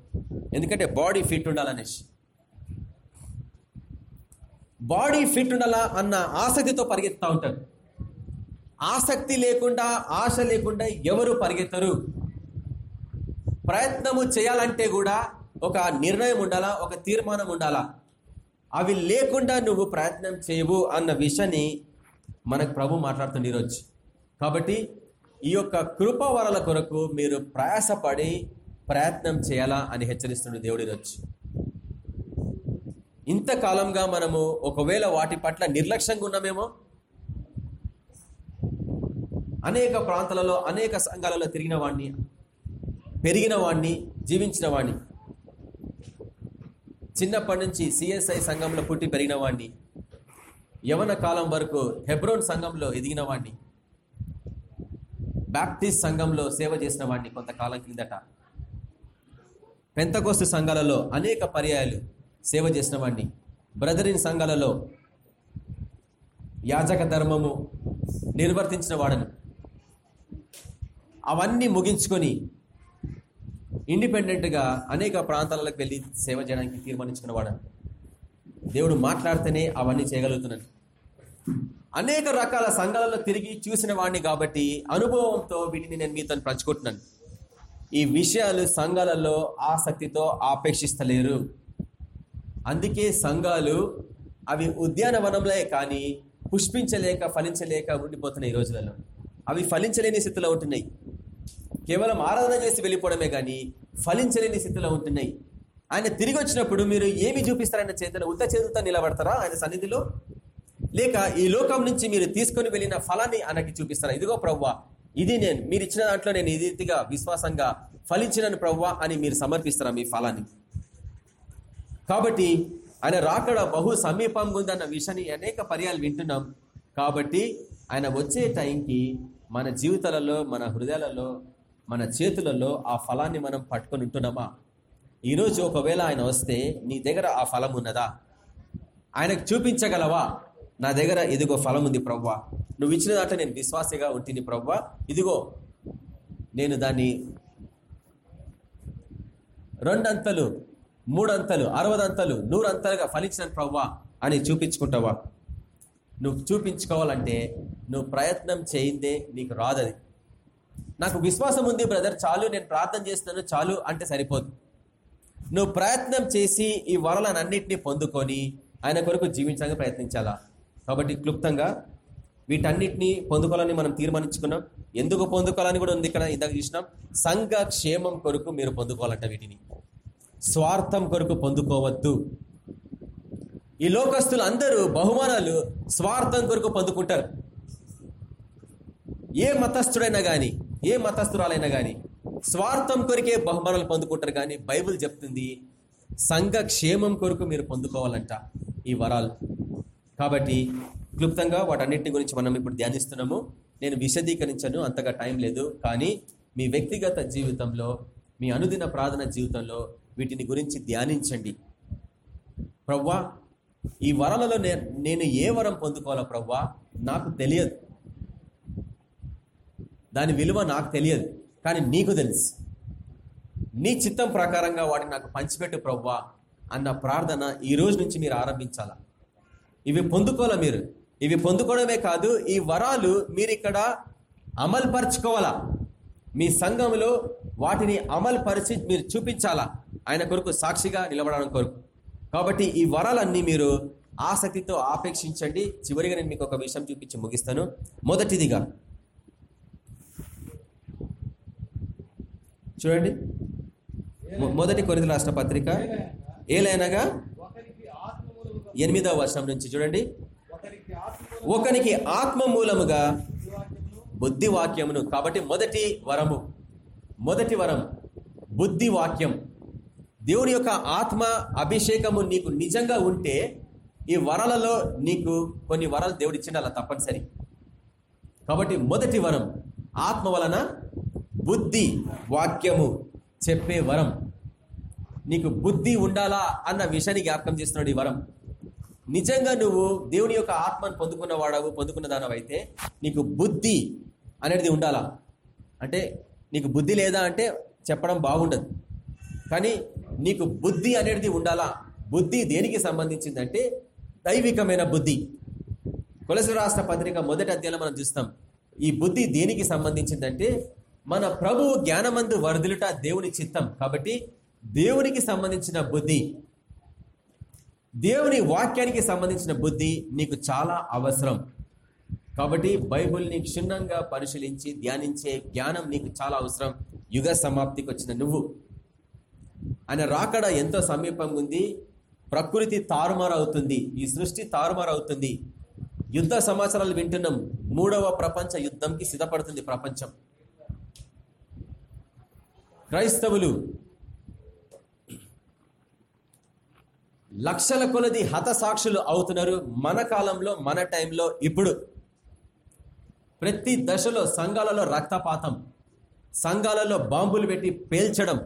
ఎందుకంటే బాడీ ఫిట్ ఉండాలనేసి. బాడీ ఫిట్ ఉండాలా అన్న ఆసక్తితో పరిగెత్తుతూ ఉంటారు. ఆసక్తి లేకుండా ఆశ లేకుండా ఎవరు పరిగెత్తరు? ప్రయత్నము చేయాలంటే కూడా ఒక నిర్ణయం ఉండాలా ఒక తీర్మానం ఉండాలా? అవి లేకుండా నువ్వు ప్రయత్నం చేయవు అన్న విషయాన్ని మనకు ప్రభు మాట్లాడుతుంది ఈరోజు. కాబట్టి ఈ యొక్క కృపవరల కొరకు మీరు ప్రయాసపడి ప్రయత్నం చేయాలా అని హెచ్చరిస్తుండే దేవుడి ఈరోజు. ఇంతకాలంగా మనము ఒకవేళ వాటి పట్ల నిర్లక్ష్యంగా ఉన్నామేమో అనేక ప్రాంతాలలో అనేక సంఘాలలో తిరిగిన వాడిని పెరిగిన వాడిని జీవించిన వాడిని చిన్నప్పటి నుంచి సిఎస్ఐ సంఘంలో పుట్టి పెరిగిన వాడిని యవన కాలం వరకు హెబ్రోన్ సంఘంలో ఎదిగిన వాడిని బ్యాప్టిస్ట్ సంఘంలో సేవ చేసిన వాడిని కొంతకాలం కిందట పెంతకోస్తు సంఘాలలో అనేక పర్యాయాలు సేవ చేసిన వాడిని బ్రదరిన్ సంఘాలలో యాజక ధర్మము నిర్వర్తించిన వాడను. అవన్నీ ముగించుకొని ఇండిపెండెంట్గా అనేక ప్రాంతాలకు వెళ్ళి సేవ చేయడానికి తీర్మానించుకున్న దేవుడు మాట్లాడితేనే అవన్నీ చేయగలుగుతున్నాను అనేక రకాల సంఘాలలో తిరిగి చూసిన వాడిని కాబట్టి అనుభవంతో వీటిని నేను మీతో పంచుకుంటున్నాను. ఈ విషయాలు సంఘాలలో ఆసక్తితో ఆపేక్షిస్తలేరు. అందుకే సంఘాలు అవి ఉద్యానవనంలే కానీ పుష్పించలేక ఫలించలేక ఉండిపోతున్నాయి ఈ రోజులలో. అవి ఫలించలేని స్థితిలో ఉంటున్నాయి. కేవలం ఆరాధన చేసి వెళ్ళిపోవడమే కానీ ఫలించలేని స్థితిలో ఉంటున్నాయి. ఆయన తిరిగి వచ్చినప్పుడు మీరు ఏమి చూపిస్తారన్న చేతన ఉత్త చేతులతో నిలబడతారా ఆయన సన్నిధిలో? లేక ఈ లోకం నుంచి మీరు తీసుకొని వెళ్ళిన ఫలాన్ని ఆయనకి చూపిస్తారా? ఇదిగో ప్రవ్వా ఇది నేను మీరు ఇచ్చిన దాంట్లో నేను ఈ రీతిగా విశ్వాసంగా ఫలించినను ప్రవ్వా అని మీరు సమర్పిస్తారా మీ ఫలాన్ని? కాబట్టి ఆయన రాకడ బహు సమీపంగా ఉందన్న విషయాన్ని అనేక పర్యాలు వింటున్నాం. కాబట్టి ఆయన వచ్చే టైంకి మన జీవితాలలో మన హృదయాలలో మన చేతులలో ఆ ఫలాన్ని మనం పట్టుకొని ఉంటున్నామా? ఈరోజు ఒకవేళ ఆయన వస్తే నీ దగ్గర ఆ ఫలం ఉన్నదా? ఆయనకు చూపించగలవా? నా దగ్గర ఇదిగో ఫలం ఉంది ప్రవ్వా. నువ్వు ఇచ్చిన దాంట్లో నేను విశ్వాసగా ఉంటుంది ప్రవ్వా. ఇదిగో నేను దాన్ని రెండంతలు మూడంతలు అరవదంతలు నూరంతలుగా ఫలించిన ప్రవ్వా అని చూపించుకుంటావా? నువ్వు చూపించుకోవాలంటే నువ్వు ప్రయత్నం చేయిందే నీకు రాదది. నాకు విశ్వాసం ఉంది బ్రదర్ చాలు నేను ప్రార్థన చేస్తున్నాను చాలు అంటే సరిపోదు. నువ్వు ప్రయత్నం చేసి ఈ వరలనన్నింటినీ పొందుకొని ఆయన కొరకు జీవించడానికి ప్రయత్నించాలా? కాబట్టి క్లుప్తంగా వీటన్నిటిని పొందుకోవాలని మనం తీర్మానించుకున్నాం. ఎందుకు పొందుకోవాలని కూడా ఉంది ఇక్కడ ఇందాక చూసినాం. సంఘ క్షేమం కొరకు మీరు పొందుకోవాలంట వీటిని. స్వార్థం కొరకు పొందుకోవద్దు. ఈ లోకస్తులు అందరూ బహుమానాలు స్వార్థం కొరకు పొందుకుంటారు. ఏ మతస్థుడైనా కానీ ఏ మతస్థురాలైనా కానీ స్వార్థం కొరికే బహుమానాలు పొందుకుంటారు కానీ బైబిల్ చెప్తుంది సంఘ క్షేమం కొరకు మీరు పొందుకోవాలంట ఈ వరాలు. కాబట్టి క్లుప్తంగా వాటన్నిటి గురించి మనం ఇప్పుడు ధ్యానిస్తున్నాము. నేను విశదీకరించను అంతగా టైం లేదు. కానీ మీ వ్యక్తిగత జీవితంలో మీ అనుదిన ప్రార్థన జీవితంలో వీటిని గురించి ధ్యానించండి. ప్రవ్వా ఈ వరాలలో నేను ఏ వరం పొందుకోవాలా ప్రవ్వా? నాకు తెలియదు. దాని విలువ నాకు తెలియదు కానీ నీకు తెలుసు. నీ చిత్తం ప్రకారంగా వాటిని నాకు పంచిపెట్టు ప్రవ్వా అన్న ప్రార్థన ఈ రోజు నుంచి మీరు ఆరంభించాలా? ఇవి పొందుకోవాలా మీరు? ఇవి పొందుకోవడమే కాదు ఈ వరాలు మీరు ఇక్కడ అమలుపరచుకోవాలా? మీ సంఘంలో వాటిని అమలుపరిచి మీరు చూపించాలా? ఆయన కొరకు సాక్షిగా నిలబడడం కొరకు. కాబట్టి ఈ వరాలన్నీ మీరు ఆసక్తితో ఆపేక్షించండి. చివరిగా నేను మీకు ఒక విషయం చూపించి ముగిస్తాను. మొదటిదిగా చూడండి. మొదటి కొరిది రాష్ట్ర పత్రిక ఏలైనగా ఎనిమిదవ వర్షం నుంచి చూడండి. ఒకనికి ఆత్మ మూలముగా బుద్ధి వాక్యమును కాబట్టి మొదటి వరము మొదటి వరం బుద్ధి వాక్యం దేవుని యొక్క ఆత్మ అభిషేకము నీకు నిజంగా ఉంటే ఈ వరాలలో నీకు కొన్ని వరాలు దేవుడు తప్పనిసరి. కాబట్టి మొదటి వరం ఆత్మ వలన బుద్ధి వాక్యము చెప్పే వరం. నీకు బుద్ధి ఉండాలా అన్న విషయాన్ని జ్ఞాపకం చేస్తున్నాడు ఈ వరం. నిజంగా నువ్వు దేవుని యొక్క ఆత్మను పొందుకున్న వాడవు పొందుకున్న దానవైతే నీకు బుద్ధి అనేది ఉండాలా? అంటే నీకు బుద్ధి లేదా అంటే చెప్పడం బాగుండదు. కానీ నీకు బుద్ధి అనేది ఉండాలా? బుద్ధి దేనికి సంబంధించిందంటే దైవికమైన బుద్ధి. కొలసి రాష్ట్ర పత్రిక మొదటి అధ్యాయంలో మనం చూస్తాం. ఈ బుద్ధి దేనికి సంబంధించిందంటే మన ప్రభువు జ్ఞానమందు వరదలుట దేవుని చిత్తం. కాబట్టి దేవునికి సంబంధించిన బుద్ధి దేవుని వాక్యానికి సంబంధించిన బుద్ధి నీకు చాలా అవసరం. కాబట్టి బైబుల్ని క్షుణ్ణంగా పరిశీలించి ధ్యానించే జ్ఞానం నీకు చాలా అవసరం. యుగ సమాప్తికి వచ్చిన నువ్వు. ఆయన రాకడ ఎంతో సమీపంగా ఉంది. ప్రకృతి తారుమారు అవుతుంది ఈ సృష్టి తారుమారు అవుతుంది యుద్ధ సమాచారాలు వింటున్నాం. మూడవ ప్రపంచ యుద్ధంకి సిద్ధపడుతుంది ప్రపంచం. క్రైస్తవులు లక్షల కొలది హతసాక్షులు అవుతున్నారు మన కాలంలో మన టైంలో ఇప్పుడు. ప్రతి దశలో సంఘాలలో రక్తపాతం సంఘాలలో బాంబులు పెట్టి పేల్చడం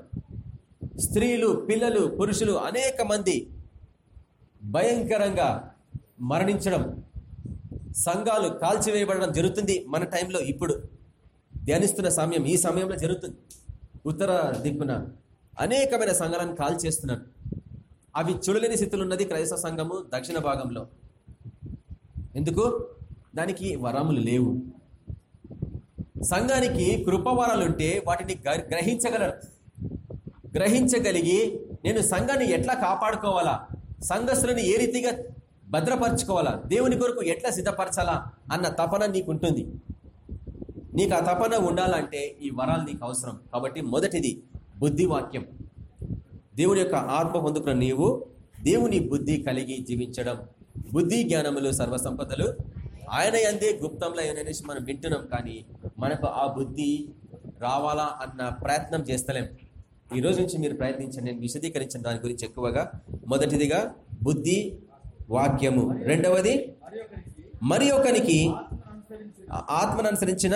స్త్రీలు పిల్లలు పురుషులు అనేక మంది భయంకరంగా మరణించడం సంఘాలు కాల్చివేయబడడం జరుగుతుంది మన టైంలో ఇప్పుడు. ధ్యానిస్తున్న సమయం ఈ సమయంలో జరుగుతుంది. ఉత్తర దిక్కున అనేకమైన సంఘాలను కాల్ చేస్తున్నారు. అవి చూడలేని స్థితిలో ఉన్నది క్రైస్తవ సంఘము దక్షిణ భాగంలో. ఎందుకు? దానికి వరములు లేవు. సంఘానికి కృపవరాలుంటే వాటిని గ- గ్రహించగలరు గ్రహించగలిగి నేను సంఘాన్ని ఎట్లా కాపాడుకోవాలా? సంఘస్థులను ఏ రీతిగా భద్రపరచుకోవాలా? దేవుని కొరకు ఎట్లా సిద్ధపరచాలా? అన్న తపన నీకుంటుంది. నీకు ఆ తపన ఉండాలంటే ఈ వరాలు నీకు అవసరం. కాబట్టి మొదటిది బుద్ధి వాక్యం దేవుని యొక్క ఆత్మ పొందుకున్న నీవు దేవుని బుద్ధి కలిగి జీవించడం. బుద్ధి జ్ఞానములు సర్వసంపదలు ఆయన అందే గుప్తంలో అనేసి మనం వింటున్నాం. కానీ మనకు ఆ బుద్ధి రావాలా అన్న ప్రయత్నం చేస్తలేం. ఈ రోజు నుంచి మీరు ప్రయత్నించండి. నేను విశదీకరించిన దాని గురించి ఎక్కువగా. మొదటిదిగా బుద్ధి వాక్యము. రెండవది మరి ఒకరికి మరి ఒకనికి ఆత్మను అనుసరించిన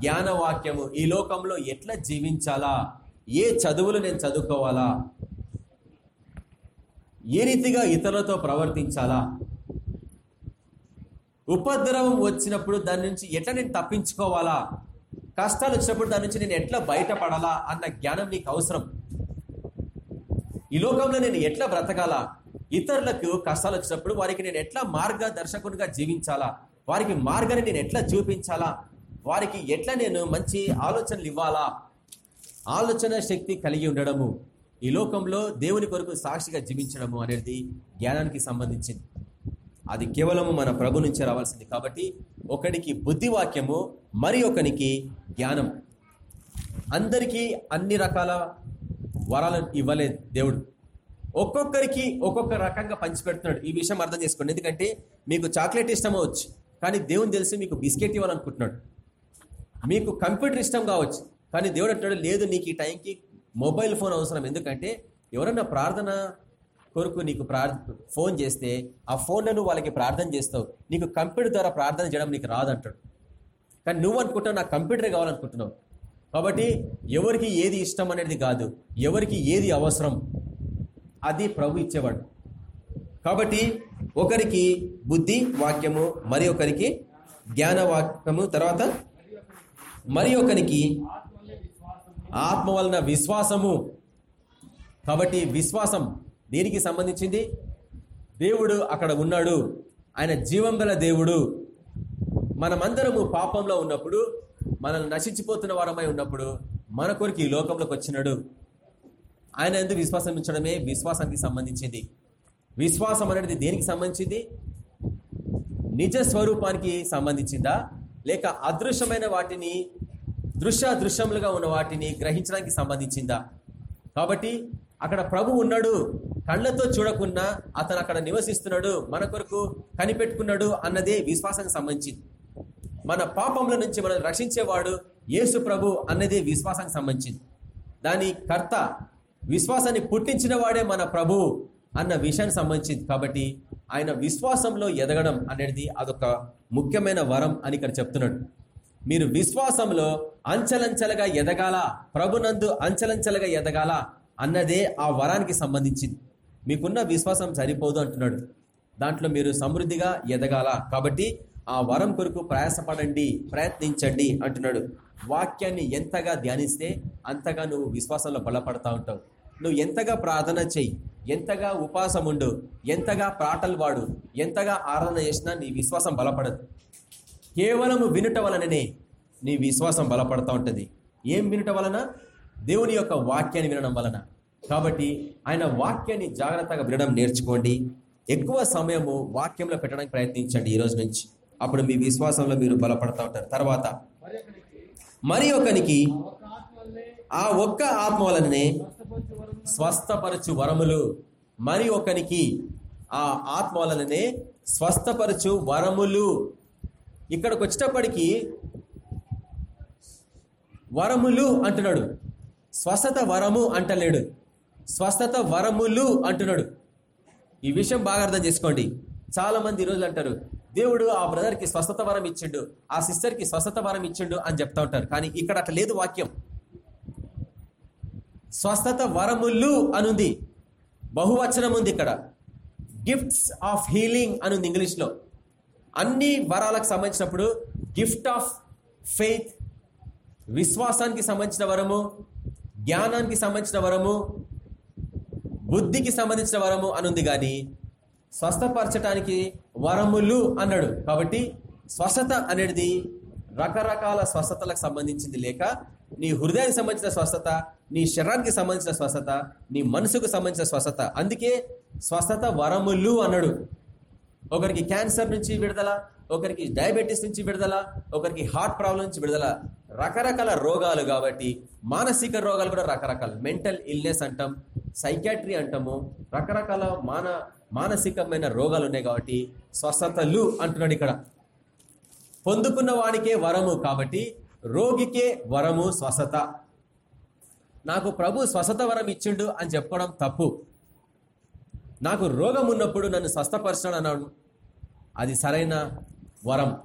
జ్ఞానవాక్యము ఈ లోకంలో ఎట్లా జీవించాలా? ఏ చదువులు నేను చదువుకోవాలా? ఏ రీతిగా ఇతరులతో ప్రవర్తించాలా? ఉపద్రవం వచ్చినప్పుడు దాని నుంచి ఎట్లా నేను తప్పించుకోవాలా? కష్టాలు వచ్చినప్పుడు దాని నుంచి నేను ఎట్లా బయటపడాలా అన్న జ్ఞానం నీకు అవసరం. ఈ లోకంలో నేను ఎట్లా బ్రతకాలా? ఇతరులకు కష్టాలు వచ్చినప్పుడు వారికి నేను ఎట్లా మార్గదర్శకునిగా జీవించాలా? వారికి మార్గాన్ని నేను ఎట్లా చూపించాలా? వారికి ఎట్లా నేను మంచి ఆలోచనలు ఇవ్వాలా? ఆలోచన శక్తి కలిగి ఉండడము ఈ లోకంలో దేవుని కొరకు సాక్షిగా జీవించడము అనేది జ్ఞానానికి సంబంధించింది. అది కేవలము మన ప్రభు నుంచే రావాల్సింది కాబట్టి ఒకడికి బుద్ధి వాక్యము మరి ఒకనికి జ్ఞానం. అందరికీ అన్ని రకాల వరాలను ఇవ్వలేదు దేవుడు. ఒక్కొక్కరికి ఒక్కొక్క రకంగా పంచిపెడుతున్నాడు. ఈ విషయం అర్థం చేసుకోండి. ఎందుకంటే మీకు చాక్లెట్ ఇష్టమవచ్చు కానీ దేవుని తెలిసి మీకు బిస్కెట్ ఇవ్వాలనుకుంటున్నాడు. మీకు కంప్యూటర్ ఇష్టం కావచ్చు కానీ దేవుడు అంటాడు లేదు నీకు ఈ టైంకి మొబైల్ ఫోన్ అవసరం. ఎందుకంటే ఎవరన్నా ప్రార్థన కొరకు నీకు ప్రార్ ఫోన్ చేస్తే ఆ ఫోన్లో నువ్వు వాళ్ళకి ప్రార్థన చేస్తావు. నీకు కంప్యూటర్ ద్వారా ప్రార్థన చేయడం నీకు రాదంటాడు. కానీ నువ్వు అనుకుంటావు నాకు కంప్యూటర్ కావాలనుకుంటున్నావు. కాబట్టి ఎవరికి ఏది ఇష్టం అనేది కాదు ఎవరికి ఏది అవసరం అది ప్రభు ఇచ్చేవాడు. కాబట్టి ఒకరికి బుద్ధి వాక్యము మరి ఒకరికి జ్ఞాన వాక్యము తర్వాత మరి ఒకరికి ఆత్మ వలన విశ్వాసము. కాబట్టి విశ్వాసం దేనికి సంబంధించింది? దేవుడు అక్కడ ఉన్నాడు. ఆయన జీవం దేవుడు. మనమందరము పాపంలో ఉన్నప్పుడు మనల్ని నశించిపోతున్న వారమై ఉన్నప్పుడు మన కొరకు ఈ లోకంలోకి వచ్చినాడు. ఆయన ఎందుకు విశ్వాసం ఉంచడమే విశ్వాసానికి సంబంధించింది. విశ్వాసం అనేది దేనికి సంబంధించింది? నిజ స్వరూపానికి సంబంధించిందా? లేక అదృశ్యమైన వాటిని దృశ్య దృశ్యములుగా ఉన్న వాటిని గ్రహించడానికి సంబంధించిందా? కాబట్టి అక్కడ ప్రభు ఉన్నాడు. కళ్ళతో చూడకున్నా అతను అక్కడ నివసిస్తున్నాడు. మన కొరకు కనిపెట్టుకున్నాడు అన్నదే విశ్వాసానికి సంబంధించింది. మన పాపముల నుంచి మనం రక్షించేవాడు యేసు ప్రభు అన్నదే విశ్వాసానికి సంబంధించింది. దాని కర్త విశ్వాసాన్ని పుట్టించిన వాడే మన ప్రభువు అన్న విషయానికి సంబంధించింది. కాబట్టి ఆయన విశ్వాసంలో ఎదగడం అనేది అదొక ముఖ్యమైన వరం అని ఇక్కడ చెప్తున్నాడు. మీరు విశ్వాసంలో అంచలంచలుగా ఎదగాల? ప్రభునందు అంచలంచెలగా ఎదగాల? అన్నదే ఆ వరానికి సంబంధించింది. మీకున్న విశ్వాసం సరిపోదు అంటున్నాడు. దాంట్లో మీరు సమృద్ధిగా ఎదగాల? కాబట్టి ఆ వరం కొరకు ప్రయాసపడండి ప్రయత్నించండి అంటున్నాడు. వాక్యాన్ని ఎంతగా ధ్యానిస్తే అంతగా నువ్వు విశ్వాసంలో బలపడతా ఉంటావు. నువ్వు ఎంతగా ప్రార్థన చెయ్యి ఎంతగా ఉపాసం ఉండు ఎంతగా ప్రాటలు వాడు ఎంతగా ఆరాధన చేసినా నీ విశ్వాసం బలపడదు. కేవలము వినుట వలననే నీ విశ్వాసం బలపడతా ఉంటుంది. ఏం వినుట వలన? దేవుని యొక్క వాక్యాన్ని వినడం వలన. కాబట్టి ఆయన వాక్యాన్ని జాగ్రత్తగా వినడం నేర్చుకోండి. ఎక్కువ సమయము వాక్యంలో పెట్టడానికి ప్రయత్నించండి ఈ రోజు నుంచి. అప్పుడు మీ విశ్వాసంలో మీరు బలపడతా ఉంటారు. తర్వాత మరి ఒకరికి ఒకనికి ఆ ఒక్క ఆత్మ వలననే స్వస్థపరచు వరములు. మరి ఒకనికి ఆ ఆత్మ వలననే స్వస్థపరచు వరములు. ఇక్కడికి వచ్చేటప్పటికీ వరములు అంటున్నాడు. స్వస్థత వరము అంటలేడు. స్వస్థత వరములు అంటున్నాడు. ఈ విషయం బాగా అర్థం చేసుకోండి. చాలా మంది ఈరోజు రోజులు అంటారు దేవుడు ఆ బ్రదర్కి స్వస్థత వరం ఇచ్చిండు ఆ సిస్టర్కి స్వస్థత వరం ఇచ్చిండు అని చెప్తా ఉంటారు. కానీ ఇక్కడ అట్లా లేదు వాక్యం. స్వస్థత వరములు అనుంది. బహువచనం ఉంది ఇక్కడ. గిఫ్ట్స్ ఆఫ్ హీలింగ్ అనుంది ఇంగ్లీష్లో. అన్ని వరాలకు సంబంధించినప్పుడు గిఫ్ట్ ఆఫ్ ఫెయిత్ విశ్వాసానికి సంబంధించిన వరము జ్ఞానానికి సంబంధించిన వరము బుద్ధికి సంబంధించిన వరము అనుంది కానీ స్వస్థపరచటానికి వరములు అన్నాడు. కాబట్టి స్వస్థత అనేది రకరకాల స్వస్థతలకు సంబంధించింది లేక నీ హృదయానికి సంబంధించిన స్వస్థత నీ శరీరానికి సంబంధించిన స్వస్థత నీ మనసుకు సంబంధించిన స్వస్థత. అందుకే స్వస్థత వరములు అన్నాడు. ఒకరికి క్యాన్సర్ నుంచి విడుదల ఒకరికి డయాబెటీస్ నుంచి విడుదల ఒకరికి హార్ట్ ప్రాబ్లం నుంచి విడుదల. రకరకాల రోగాలు కాబట్టి మానసిక రోగాలు కూడా రకరకాల. మెంటల్ ఇల్నెస్ అంటాం సైకాట్రీ అంటాము రకరకాల మాన మానసికమైన రోగాలు ఉన్నాయి కాబట్టి స్వస్థతలు అంటున్నాడు ఇక్కడ. పొందుకున్న వాడికే వరము కాబట్టి రోగికే వరము స్వస్థత. నాకు ప్రభు స్వస్థత వరం ఇచ్చిండు అని చెప్పుకోవడం తప్పు. నాకు రోగం ఉన్నప్పుడు నన్ను స్వస్థపరచడం అన్నాడు. అది సరైన వరం.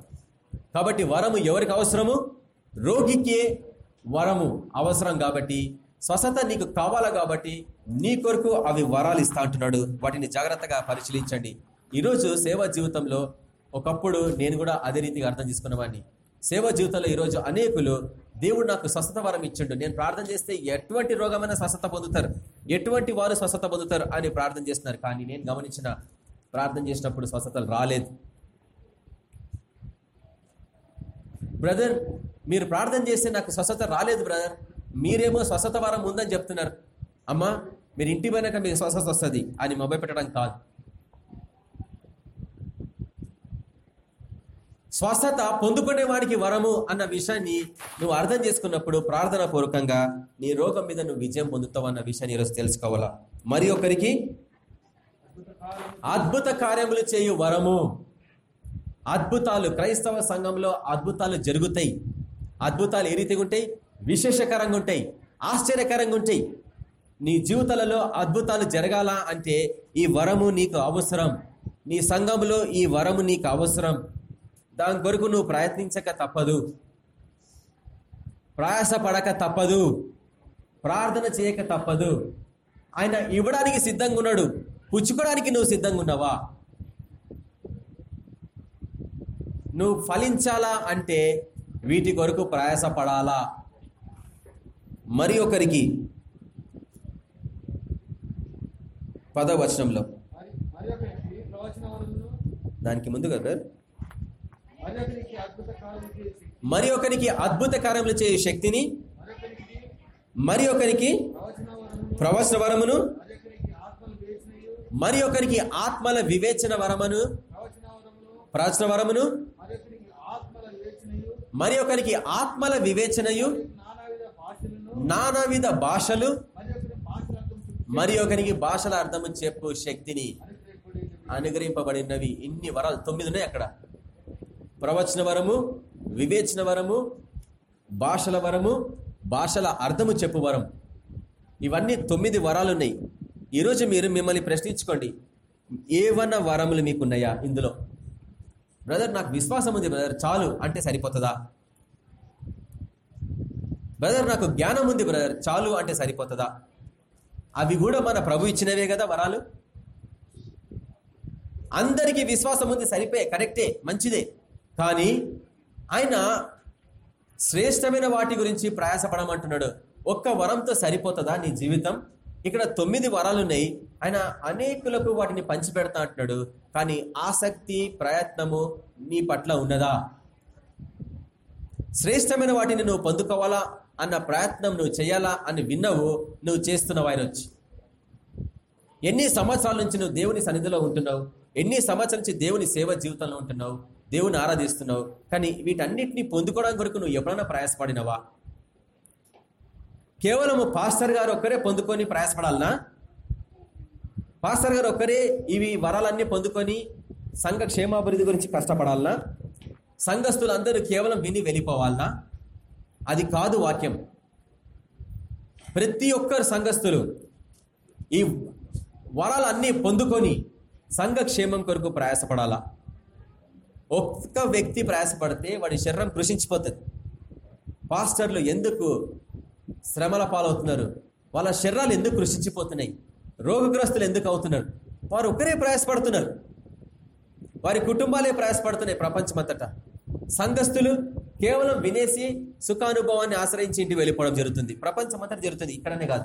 కాబట్టి వరము ఎవరికి అవసరము? రోగికే వరము అవసరం కాబట్టి స్వస్థత నీకు కావాలా కాబట్టి నీ కొరకు అవి వరాలు ఇస్తా అంటున్నాడు. వాటిని జాగ్రత్తగా పరిశీలించండి. ఈరోజు సేవా జీవితంలో ఒకప్పుడు నేను కూడా అదే రీతిగా అర్థం చేసుకున్నవాడిని సేవ జీవితంలో ఈరోజు అనేకులు దేవుడు నాకు స్వస్థత వరం ఇచ్చిండు. నేను ప్రార్థన చేస్తే ఎటువంటి రోగమైన స్వస్థత పొందుతారు. ఎటువంటి వారు స్వస్థత పొందుతారు అని ప్రార్థన చేస్తున్నారు. కానీ నేను గమనించిన ప్రార్థన చేసినప్పుడు స్వస్థతలు రాలేదు. బ్రదర్ మీరు ప్రార్థన చేస్తే నాకు స్వస్థత రాలేదు బ్రదర్. మీరేమో స్వస్థత వరం ఉందని చెప్తున్నారు. అమ్మా మీరు ఇంటి పోయినాక మీకు స్వస్థత వస్తుంది అని మొబైల్ పెట్టడం కాదు. స్వస్థత పొందుకునే వాడికి వరము అన్న విషయాన్ని నువ్వు అర్థం చేసుకున్నప్పుడు ప్రార్థన పూర్వకంగా నీ రోగం మీద నువ్వు విజయం పొందుతావు అన్న విషయాన్ని ఈరోజు తెలుసుకోవాలా? మరి ఒకరికి అద్భుత కార్యములు చేయు వరము. అద్భుతాలు క్రైస్తవ సంఘంలో అద్భుతాలు జరుగుతాయి. అద్భుతాలు ఏ రీతిగా ఉంటాయి? విశేషకరంగా ఉంటాయి. ఆశ్చర్యకరంగా ఉంటాయి. నీ జీవితాలలో అద్భుతాలు జరగాల అంటే ఈ వరము నీకు అవసరం. నీ సంఘంలో ఈ వరము నీకు అవసరం. దాని కొరకు నువ్వు ప్రయత్నించక తప్పదు. ప్రయాస పడక తప్పదు. ప్రార్థన చేయక తప్పదు. ఆయన ఇవ్వడానికి సిద్ధంగా ఉన్నాడు. పుచ్చుకోవడానికి నువ్వు సిద్ధంగా ఉన్నావా? నువ్వు ఫలించాలా అంటే వీటి కొరకు ప్రయాస పడాలా మరి ఒకరికి పదవచనంలో దానికి ముందు కదా మరి ఒకరికి అద్భుత కార్యములు చేయు శక్తిని మరి ఒకరికి ప్రవచన వరమును మరి ఒకరికి ఆత్మల వివేచన వరమును ప్రవచన వరమును మరి ఒకరికి ఆత్మల వివేచనయు నానావిధ భాషలు మరి ఒకరికి భాషల అర్థము చెప్పు శక్తిని అనుగ్రహింపబడి అనుగ్రహింపబడినవి. ఇన్ని వరాలు తొమ్మిది ఉన్నాయి అక్కడ. ప్రవచన వరము వివేచన వరము భాషల వరము భాషల అర్థము చెప్పు వరం. ఇవన్నీ తొమ్మిది వరాలు ఉన్నాయి ఈరోజు మీరు మిమ్మల్ని ప్రశ్నించుకోండి. ఏవన్న వరములు మీకున్నాయా ఇందులో? బ్రదర్ నాకు విశ్వాసం ఉంది బ్రదర్. చాలు అంటే సరిపోతుందా? బ్రదర్ నాకు జ్ఞానం ఉంది బ్రదర్. చాలు అంటే సరిపోతుందా? అవి కూడా మన ప్రభు ఇచ్చినవే కదా వరాలు? అందరికీ విశ్వాసం ఉంది సరిపోయే కరెక్టే మంచిదే. కానీ ఆయన శ్రేష్టమైన వాటి గురించి ప్రయాసపడమంటున్నాడు. ఒక్క వరంతో సరిపోతుందా నీ జీవితం? ఇక్కడ తొమ్మిది వరాలు ఉన్నాయి. ఆయన అనేకులకు వాటిని పంచిపెడతా అంటున్నాడు. కానీ ఆసక్తి ప్రయత్నము నీ పట్ల ఉన్నదా? శ్రేష్టమైన వాటిని నువ్వు పొందుకోవాలా? అన్న ప్రయత్నం నువ్వు చేయాలా? అని విన్నవు నువ్వు చేస్తున్నావు ఆయన వచ్చి ఎన్ని సంవత్సరాల నుంచి నువ్వు దేవుని సన్నిధిలో ఉంటున్నావు? ఎన్ని సంవత్సరాల నుంచి దేవుని సేవ జీవితంలో ఉంటున్నావు? దేవుని ఆరాధిస్తున్నావు. కానీ వీటన్నిటిని పొందుకోవడానికి కొరకు నువ్వు ఎప్పుడైనా ప్రయాసపడినవా? కేవలము పాస్టర్ గారు ఒక్కరే పొందుకొని ప్రయాసపడాలనా? పాస్టర్ గారు ఒక్కరే ఇవి వరాలన్నీ పొందుకొని సంఘ క్షేమాభివృద్ధి గురించి కష్టపడాలనా? సంఘస్థులందరూ కేవలం విని వెళ్ళిపోవాలనా? అది కాదు వాక్యం. ప్రతి ఒక్కరు సంఘస్థులు ఈ వరాలన్నీ పొందుకొని సంఘ క్షేమం కొరకు ప్రయాసపడాలా? ఒక్క వ్యక్తి ప్రయాసపడితే వాడి శరీరం కృషించిపోతుంది. పాస్టర్లు ఎందుకు శ్రమల పాలవుతున్నారు? వాళ్ళ శరీరాలు ఎందుకు కృషించిపోతున్నాయి? రోగగ్రస్తులు ఎందుకు అవుతున్నారు? వారు ఒకరే ప్రయాసపడుతున్నారు. వారి కుటుంబాలే ప్రయాసపడుతున్నాయి ప్రపంచమంతటా. సంఘస్థులు కేవలం వినేసి సుఖానుభవాన్ని ఆశ్రయించి ఇంటికి వెళ్ళిపోవడం జరుగుతుంది. ప్రపంచమంతటా జరుగుతుంది. ఇక్కడనే కాదు.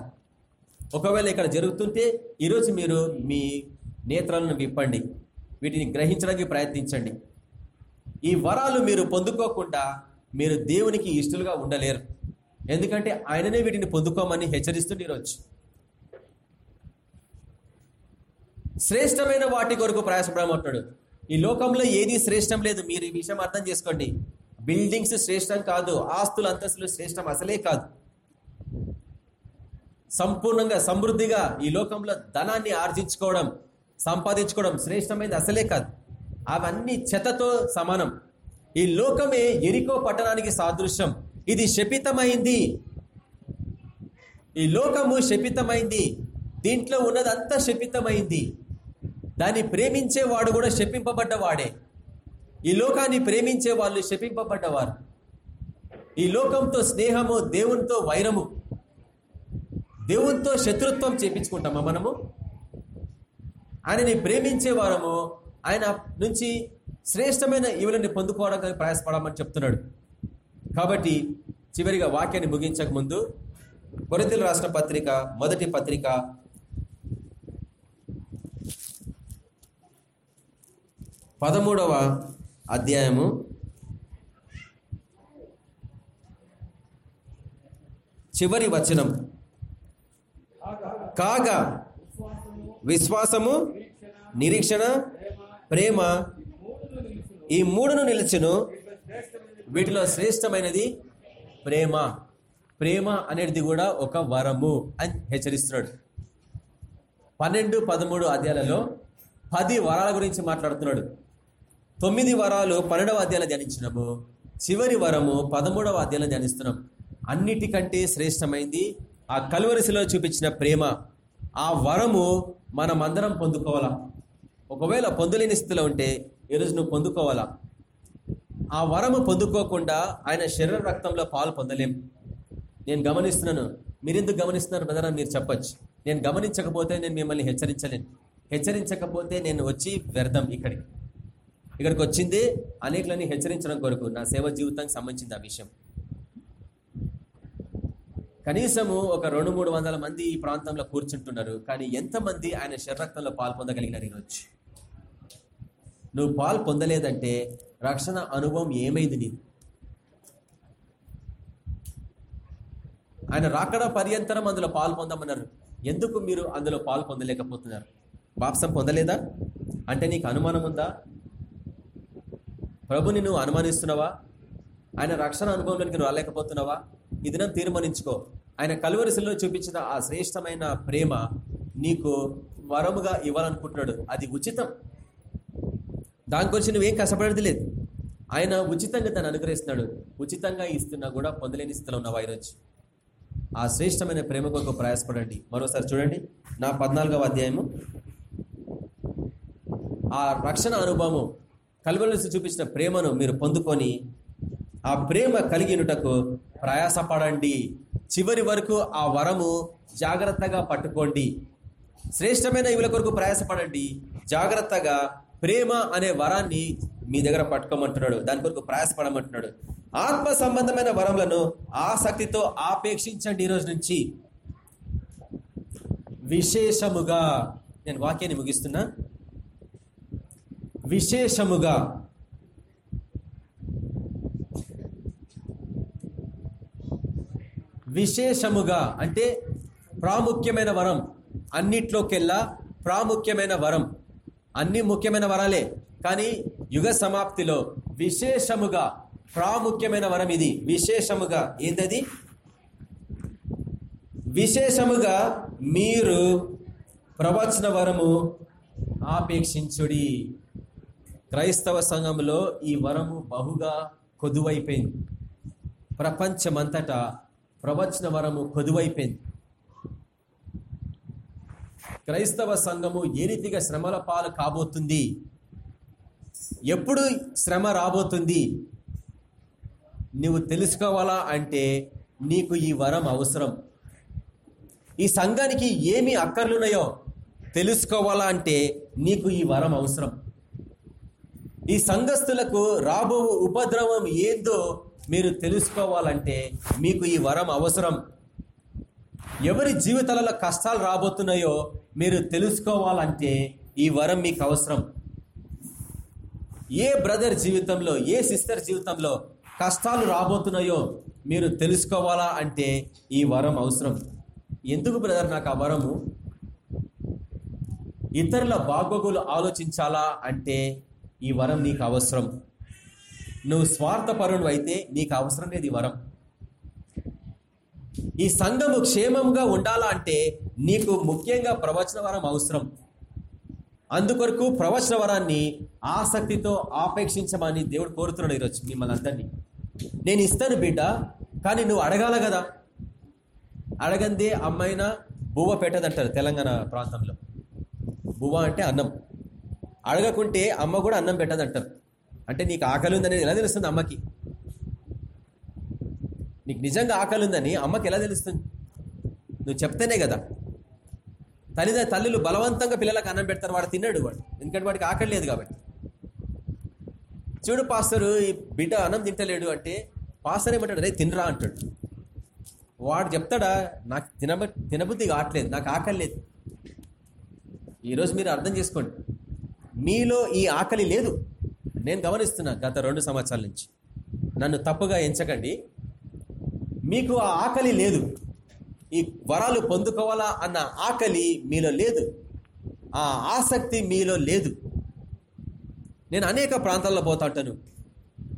ఒకవేళ ఇక్కడ జరుగుతుంటే ఈరోజు మీరు మీ నేత్రాలను విప్పండి. వీటిని గ్రహించడానికి ప్రయత్నించండి. ఈ వరాలు మీరు పొందుకోకుండా మీరు దేవునికి ఇష్టలుగా ఉండలేరు. ఎందుకంటే ఆయననే వీటిని పొందుకోమని హెచ్చరిస్తుంది ఈరోజు. శ్రేష్టమైన వాటి కొరకు ప్రయాసపడమంటున్నాడు ఈ లోకంలో ఏది శ్రేష్టం లేదు? మీరు ఈ విషయం అర్థం చేసుకోండి. బిల్డింగ్స్ శ్రేష్టం కాదు ఆస్తులు అంతస్తులు శ్రేష్టం అసలే కాదు. సంపూర్ణంగా సమృద్ధిగా ఈ లోకంలో ధనాన్ని ఆర్జించుకోవడం సంపాదించుకోవడం శ్రేష్టమైనది అసలే కాదు. అవన్నీ చెత్తతో సమానం. ఈ లోకమే ఎరికో పట్టణానికి సాదృశ్యం. ఇది శపితమైంది. ఈ లోకము శపితమైంది. దీంట్లో ఉన్నదంతా శపితమైంది. దాన్ని ప్రేమించేవాడు కూడా శపింపబడ్డవాడే. ఈ లోకాన్ని ప్రేమించే వాళ్ళు శపింపబడ్డవారు. ఈ లోకంతో స్నేహము దేవునితో వైరము. దేవునితో శత్రుత్వం చేపించుకుంటామా మనము? ఆయనని ప్రేమించే వారము ఆయన నుంచి శ్రేష్టమైన ఈవులని పొందుకోవడానికి ప్రయాసపడమని చెప్తున్నాడు. కాబట్టి చివరిగా వాక్యాన్ని ముగించక ముందు కొరతలు రాష్ట్ర పత్రిక మొదటి పత్రిక. పదమూడవ అధ్యాయము. చివరి వచనం. కాగా విశ్వాసము నిరీక్షణ ప్రేమ ఈ మూడును నిలిచును. వీటిలో శ్రేష్టమైనది ప్రేమ. ప్రేమ అనేది కూడా ఒక వరము అని హెచ్చరిస్తున్నాడు. పన్నెండు పదమూడు అధ్యాయాలలో పది వరాల గురించి మాట్లాడుతున్నాడు. తొమ్మిది వరాలు పన్నెండవ అధ్యాయంలో ధ్యానించినాము. చివరి వరము పదమూడవ అధ్యాయంలో ధ్యానిస్తున్నాం. అన్నిటికంటే శ్రేష్టమైంది ఆ కలువరిశిలో చూపించిన ప్రేమ. ఆ వరము మనమందరం పొందుకోవాలా? ఒకవేళ పొందలేని స్థితిలో ఉంటే ఈరోజు నువ్వు పొందుకోవాలా? ఆ వరము పొందుకోకుండా ఆయన శరీర రక్తంలో పాలు పొందలేం. నేను గమనిస్తున్నాను. మీరెందుకు గమనిస్తున్నారు బ్రదర్ అని మీరు చెప్పొచ్చు. నేను గమనించకపోతే నేను మిమ్మల్ని హెచ్చరించలేను. హెచ్చరించకపోతే నేను వచ్చి వ్యర్థం ఇక్కడికి. ఇక్కడికి వచ్చింది అనేకులని హెచ్చరించడం కొరకు నా సేవ జీవితానికి సంబంధించింది ఆ విషయం. కనీసము ఒక రెండు మూడు వందల మంది ఈ ప్రాంతంలో కూర్చుంటున్నారు. కానీ ఎంతమంది ఆయన శరీరక్తంలో పాల్పొందగలిగినారు ఈరోజు? నువ్వు పాలు పొందలేదంటే రక్షణ అనుభవం ఏమైంది నీది ఆయన రాకడ పర్యంతరం అందులో పాలు పొందమన్నారు. ఎందుకు మీరు అందులో పాలు పొందలేకపోతున్నారు? బాప్సం పొందలేదా? అంటే నీకు అనుమానం ఉందా? ప్రభుని నువ్వు అనుమానిస్తున్నావా? ఆయన రక్షణ అనుభవంలోనికి నువ్వు రాలేకపోతున్నావా? ఇదిన తీర్మానించుకో. ఆయన కలువరిశిలో చూపించిన ఆ శ్రేష్టమైన ప్రేమ నీకు వరముగా ఇవ్వాలనుకుంటున్నాడు. అది ఉచితం. దాని గురించి నువ్వేం కష్టపడేది లేదు. ఆయన ఉచితంగా తను అనుగ్రహిస్తున్నాడు. ఉచితంగా ఇస్తున్నా కూడా పొందలేని స్థితిలో ఉన్నావా ఈరోజు. ఆ శ్రేష్టమైన ప్రేమ కొరకు ప్రయాసపడండి. మరోసారి చూడండి. నా పద్నాలుగవ అధ్యాయము. ఆ రక్షణ అనుభవము కలువలిసి చూపించిన ప్రేమను మీరు పొందుకొని ఆ ప్రేమ కలిగినటకు ప్రయాసపడండి. చివరి వరకు ఆ వరము జాగ్రత్తగా పట్టుకోండి. శ్రేష్టమైన ఇవుల కొరకు ప్రయాసపడండి. జాగ్రత్తగా ప్రేమ అనే వరాన్ని మీ దగ్గర పట్టుకోమంటున్నాడు. దాని కొరకు ప్రయాసపడమంటున్నాడు. ఆత్మ సంబంధమైన వరములను ఆసక్తితో ఆపేక్షించండి ఈరోజు నుంచి. విశేషముగా నేను వాక్యాన్ని ముగిస్తున్నా. విశేషముగా విశేషముగా అంటే ప్రాముఖ్యమైన వరం. అన్నిట్లోకెల్లా ప్రాముఖ్యమైన వరం. అన్ని ముఖ్యమైన వరాలే. కానీ యుగ సమాప్తిలో విశేషముగా ప్రాముఖ్యమైన వరం ఇది. విశేషముగా ఏంటది? విశేషముగా మీరు ప్రవచన వరము ఆపేక్షించుడి. క్రైస్తవ సంఘంలో ఈ వరము బహుగా కొదువైపోయింది. ప్రపంచమంతటా ప్రవచన వరము కొదువైపోయింది. క్రైస్తవ సంఘము ఏ రీతిగా శ్రమల పాలు కాబోతుంది? ఎప్పుడు శ్రమ రాబోతుంది? నువ్వు తెలుసుకోవాలా అంటే నీకు ఈ వరం అవసరం. ఈ సంఘానికి ఏమి అక్కర్లున్నాయో తెలుసుకోవాలా అంటే నీకు ఈ వరం అవసరం. ఈ సంఘస్థులకు రాబో ఉపద్రవం ఏందో మీరు తెలుసుకోవాలంటే మీకు ఈ వరం అవసరం. ఎవరి జీవితాలలో కష్టాలు రాబోతున్నాయో మీరు తెలుసుకోవాలంటే ఈ వరం మీకు అవసరం. ఏ బ్రదర్ జీవితంలో ఏ సిస్టర్ జీవితంలో కష్టాలు రాబోతున్నాయో మీరు తెలుసుకోవాలా అంటే ఈ వరం అవసరం. ఎందుకు బ్రదర్ నాకు ఆ వరము? ఇతరుల బాగోగులు ఆలోచించాలా అంటే ఈ వరం నీకు అవసరం. నువ్వు స్వార్థపరుడు అయితే నీకు అవసరం లేదు ఈ వరం. ఈ సంఘము క్షేమంగా ఉండాలా అంటే నీకు ముఖ్యంగా ప్రవచన వరం అవసరం. అందుకొరకు ప్రవచన వరాన్ని ఆసక్తితో ఆపేక్షించమని దేవుడు కోరుతున్నాడు ఈరోజు మిమ్మల్ని అందరినీ. నేను ఇస్తాను బిడ్డ కానీ నువ్వు అడగాల కదా. అడగందే అమ్మైనా బువ్వ పెట్టదంటారు తెలంగాణ ప్రాంతంలో. బువ్వ అంటే అన్నం. అడగకుంటే అమ్మ కూడా అన్నం పెట్టదంటారు. అంటే నీకు ఆకలి ఉందని ఎలా తెలుస్తుంది అమ్మకి? నీకు నిజంగా ఆకలి ఉందని అమ్మకి ఎలా తెలుస్తుంది? నువ్వు చెప్తేనే కదా. తల్లిద తల్లులు బలవంతంగా పిల్లలకు అన్నం పెడతారు వాడు తిన్నాడు వాడు. ఎందుకంటే వాడికి ఆకలి లేదు కాబట్టి. చూడు పాస్టరు ఈ బిడ్డ అన్నం తింటలేడు అంటే పాస్టర్ ఏమంటాడు? రే తినరా అంటాడు. వాడు చెప్తాడా? నాకు తినబ తినబుద్ధి కావట్లేదు నాకు ఆకలి లేదు. ఈరోజు మీరు అర్థం చేసుకోండి. మీలో ఈ ఆకలి లేదు. నేను గమనిస్తున్నా గత రెండు సంవత్సరాల నుంచి. నన్ను తప్పుగా ఎంచకండి. మీకు ఆ ఆకలి లేదు. ఈ వరాలు పొందుకోవాలా అన్న ఆకలి మీలో లేదు. ఆ ఆసక్తి మీలో లేదు. నేను అనేక ప్రాంతాల్లో పోతా ఉంటాను.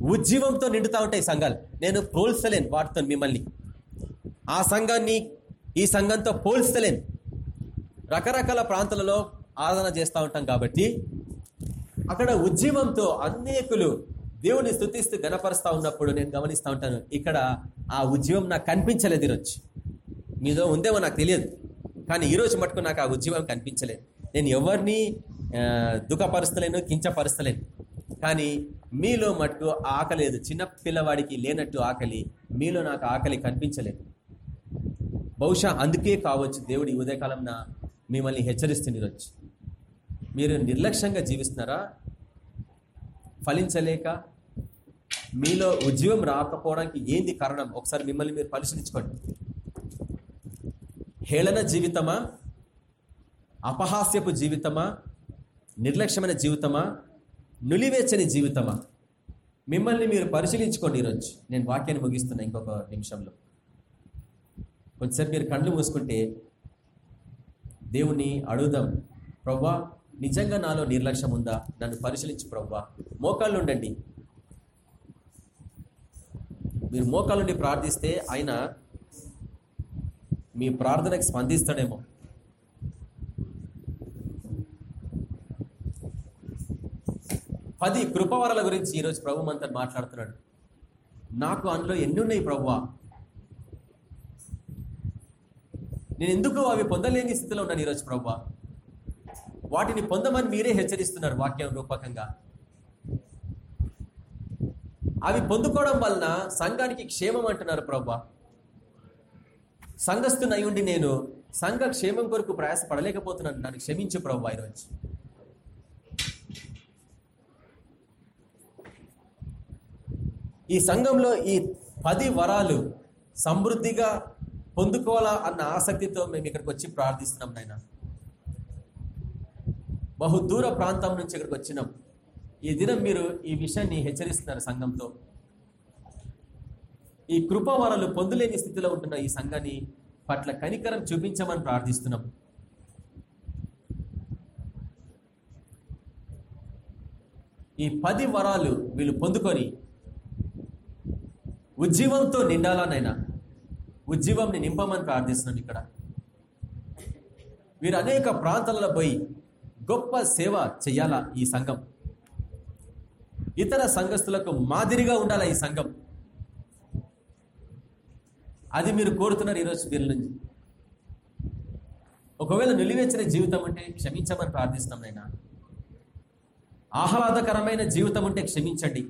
ఉజ్జీవంతో నిండుతా ఉంటాయి సంఘాలు. నేను పోల్స్తలేను వాటితో మిమ్మల్ని. ఆ సంఘాన్ని ఈ సంఘంతో పోల్స్తలేను రకరకాల ప్రాంతాలలో ఆరాధన చేస్తూ ఉంటాం కాబట్టి అక్కడ ఉజ్జీవంతో అనేకులు దేవుని స్థుతిస్తూ గణపరుస్తూ ఉన్నప్పుడు నేను గమనిస్తూ ఉంటాను ఇక్కడ ఆ ఉద్యమం నాకు కనిపించలేదు ఈరోజు. మీదో ఉందేమో నాకు తెలియదు కానీ ఈరోజు మటుకు నాకు ఆ ఉద్యమం కనిపించలేదు. నేను ఎవరిని దుఃఖపరుస్తలేను కించపరుస్తలేను కానీ మీలో మటుకు ఆకలేదు చిన్న పిల్లవాడికి లేనట్టు ఆకలి మీలో నాకు ఆకలి కనిపించలేదు. బహుశా అందుకే కావచ్చు దేవుడు ఈ ఉదయకాలంన మిమ్మల్ని హెచ్చరిస్తుంది ఈరోజు. మీరు నిర్లక్ష్యంగా జీవిస్తున్నారా? ఫలించలేక మీలో ఉద్యమం రాకపోవడానికి ఏంది కారణం? ఒకసారి మిమ్మల్ని మీరు పరిశీలించుకోండి. హేళన జీవితమా? అపహాస్యపు జీవితమా? నిర్లక్ష్యమైన జీవితమా? నులివేచ్చని జీవితమా? మిమ్మల్ని మీరు పరిశీలించుకోండి ఈరోజు. నేను వాక్యాన్ని ముగిస్తున్నా ఇంకొక నిమిషంలో. కొంచెంసేపు మీరు కళ్ళు మూసుకుంటే దేవుని అడుగుదాం. ప్రవ్వా నిజంగా నాలో నిర్లక్ష్యం ఉందా? నన్ను పరిశీలించు ప్రవ్వా. మోకాళ్ళు ఉండండి మీరు మోకాళ్ళుండి ప్రార్థిస్తే ఆయన మీ ప్రార్థనకి స్పందిస్తాడేమో. పది కృపవరాల గురించి ఈరోజు ప్రభు మనతో మాట్లాడుతున్నాడు. నాకు అందులో ఎన్ని ఉన్నాయి ప్రభువా? నేను ఎందుకు అవి పొందలేని స్థితిలో ఉన్నాను ఈరోజు ప్రభువా? వాటిని పొందమని మీరే హెచ్చరిస్తున్నారు వాక్యం రూపకంగా. అవి పొందుకోవడం వలన సంఘానికి క్షేమం అంటున్నారు ప్రభా. సంఘస్థునై ఉండి నేను సంఘ క్షేమం కొరకు ప్రయాసపడలేకపోతున్నాను. నన్ను క్షమించు ప్రభు ఈరోజు. ఈ సంఘంలో ఈ పది వరాలు సమృద్ధిగా పొందుకోవాలా అన్న ఆసక్తితో మేము ఇక్కడికి వచ్చి ప్రార్థిస్తున్నాం నాయన. బహు దూర ప్రాంతం నుంచి ఇక్కడికి వచ్చినాం. ఈ దినం మీరు ఈ విషయాన్ని హెచ్చరిస్తున్నారు సంఘంతో. ఈ కృప వరాలు పొందులేని స్థితిలో ఉంటున్న ఈ సంఘాన్ని పట్ల కనికరం చూపించమని ప్రార్థిస్తున్నాం. ఈ పది వరాలు వీళ్ళు పొందుకొని ఉజ్జీవంతో నిండాలనైనా ఉజ్జీవంని నింపమని ప్రార్థిస్తున్నాను ఇక్కడ. వీరు అనేక ప్రాంతాలలో పోయి గొప్ప సేవ చెయ్యాలా ఈ సంఘం? ఇతర సంఘస్థులకు మాదిరిగా ఉండాలి ఈ సంఘం? అది మీరు కోరుతున్నారు ఈరోజు వీళ్ళ నుంచి. ఒకవేళ నిలివేచిన జీవితం అంటే క్షమించమని ప్రార్థిస్తున్నాం నేను ఆహ్లాదకరమైన జీవితం ఉంటే క్షమించండి.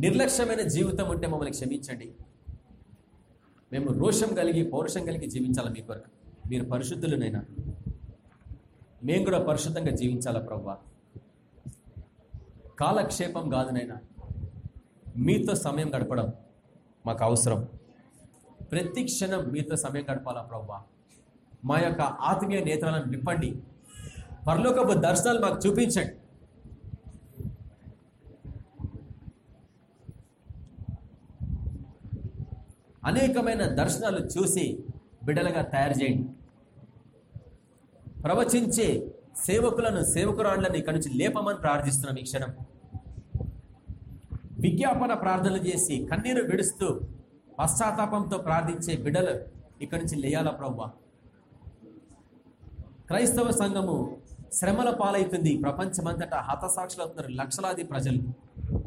నిర్లక్ష్యమైన జీవితం ఉంటే మమ్మల్ని క్షమించండి. మేము రోషం కలిగి పౌరుషం కలిగి జీవించాలా మీ కొరకు? మీరు పరిశుద్ధులునైనా? మేము కూడా పరిశుద్ధంగా జీవించాలా ప్రవ్వా? కాలక్షేపం కాదునైనా? మీతో సమయం గడపడం మాకు అవసరం. ప్రతి క్షణం మీతో సమయం గడపాలా ప్రవ్వా? మా యొక్క ఆత్మీయ నేత్రాలను విప్పండి పరలోకపు దర్శనాలు మాకు చూపించండి. అనేకమైన దర్శనాలు చూసి బిడలుగా తయారు చేయండి. ప్రవచించే సేవకులను సేవకురాళ్ళను ఇక్కడి నుంచి లేపమని ప్రార్థిస్తున్నాం ఈ క్షణం. విజ్ఞాపన ప్రార్థనలు చేసి కన్నీరు విడుస్తూ పశ్చాత్తాపంతో ప్రార్థించే బిడలు ఇక్కడి నుంచి లేయాలా ప్రవ్వ. క్రైస్తవ సంఘము శ్రమల పాలవుతుంది ప్రపంచమంతటా హతసాక్షులు అవుతున్నారు లక్షలాది ప్రజలు.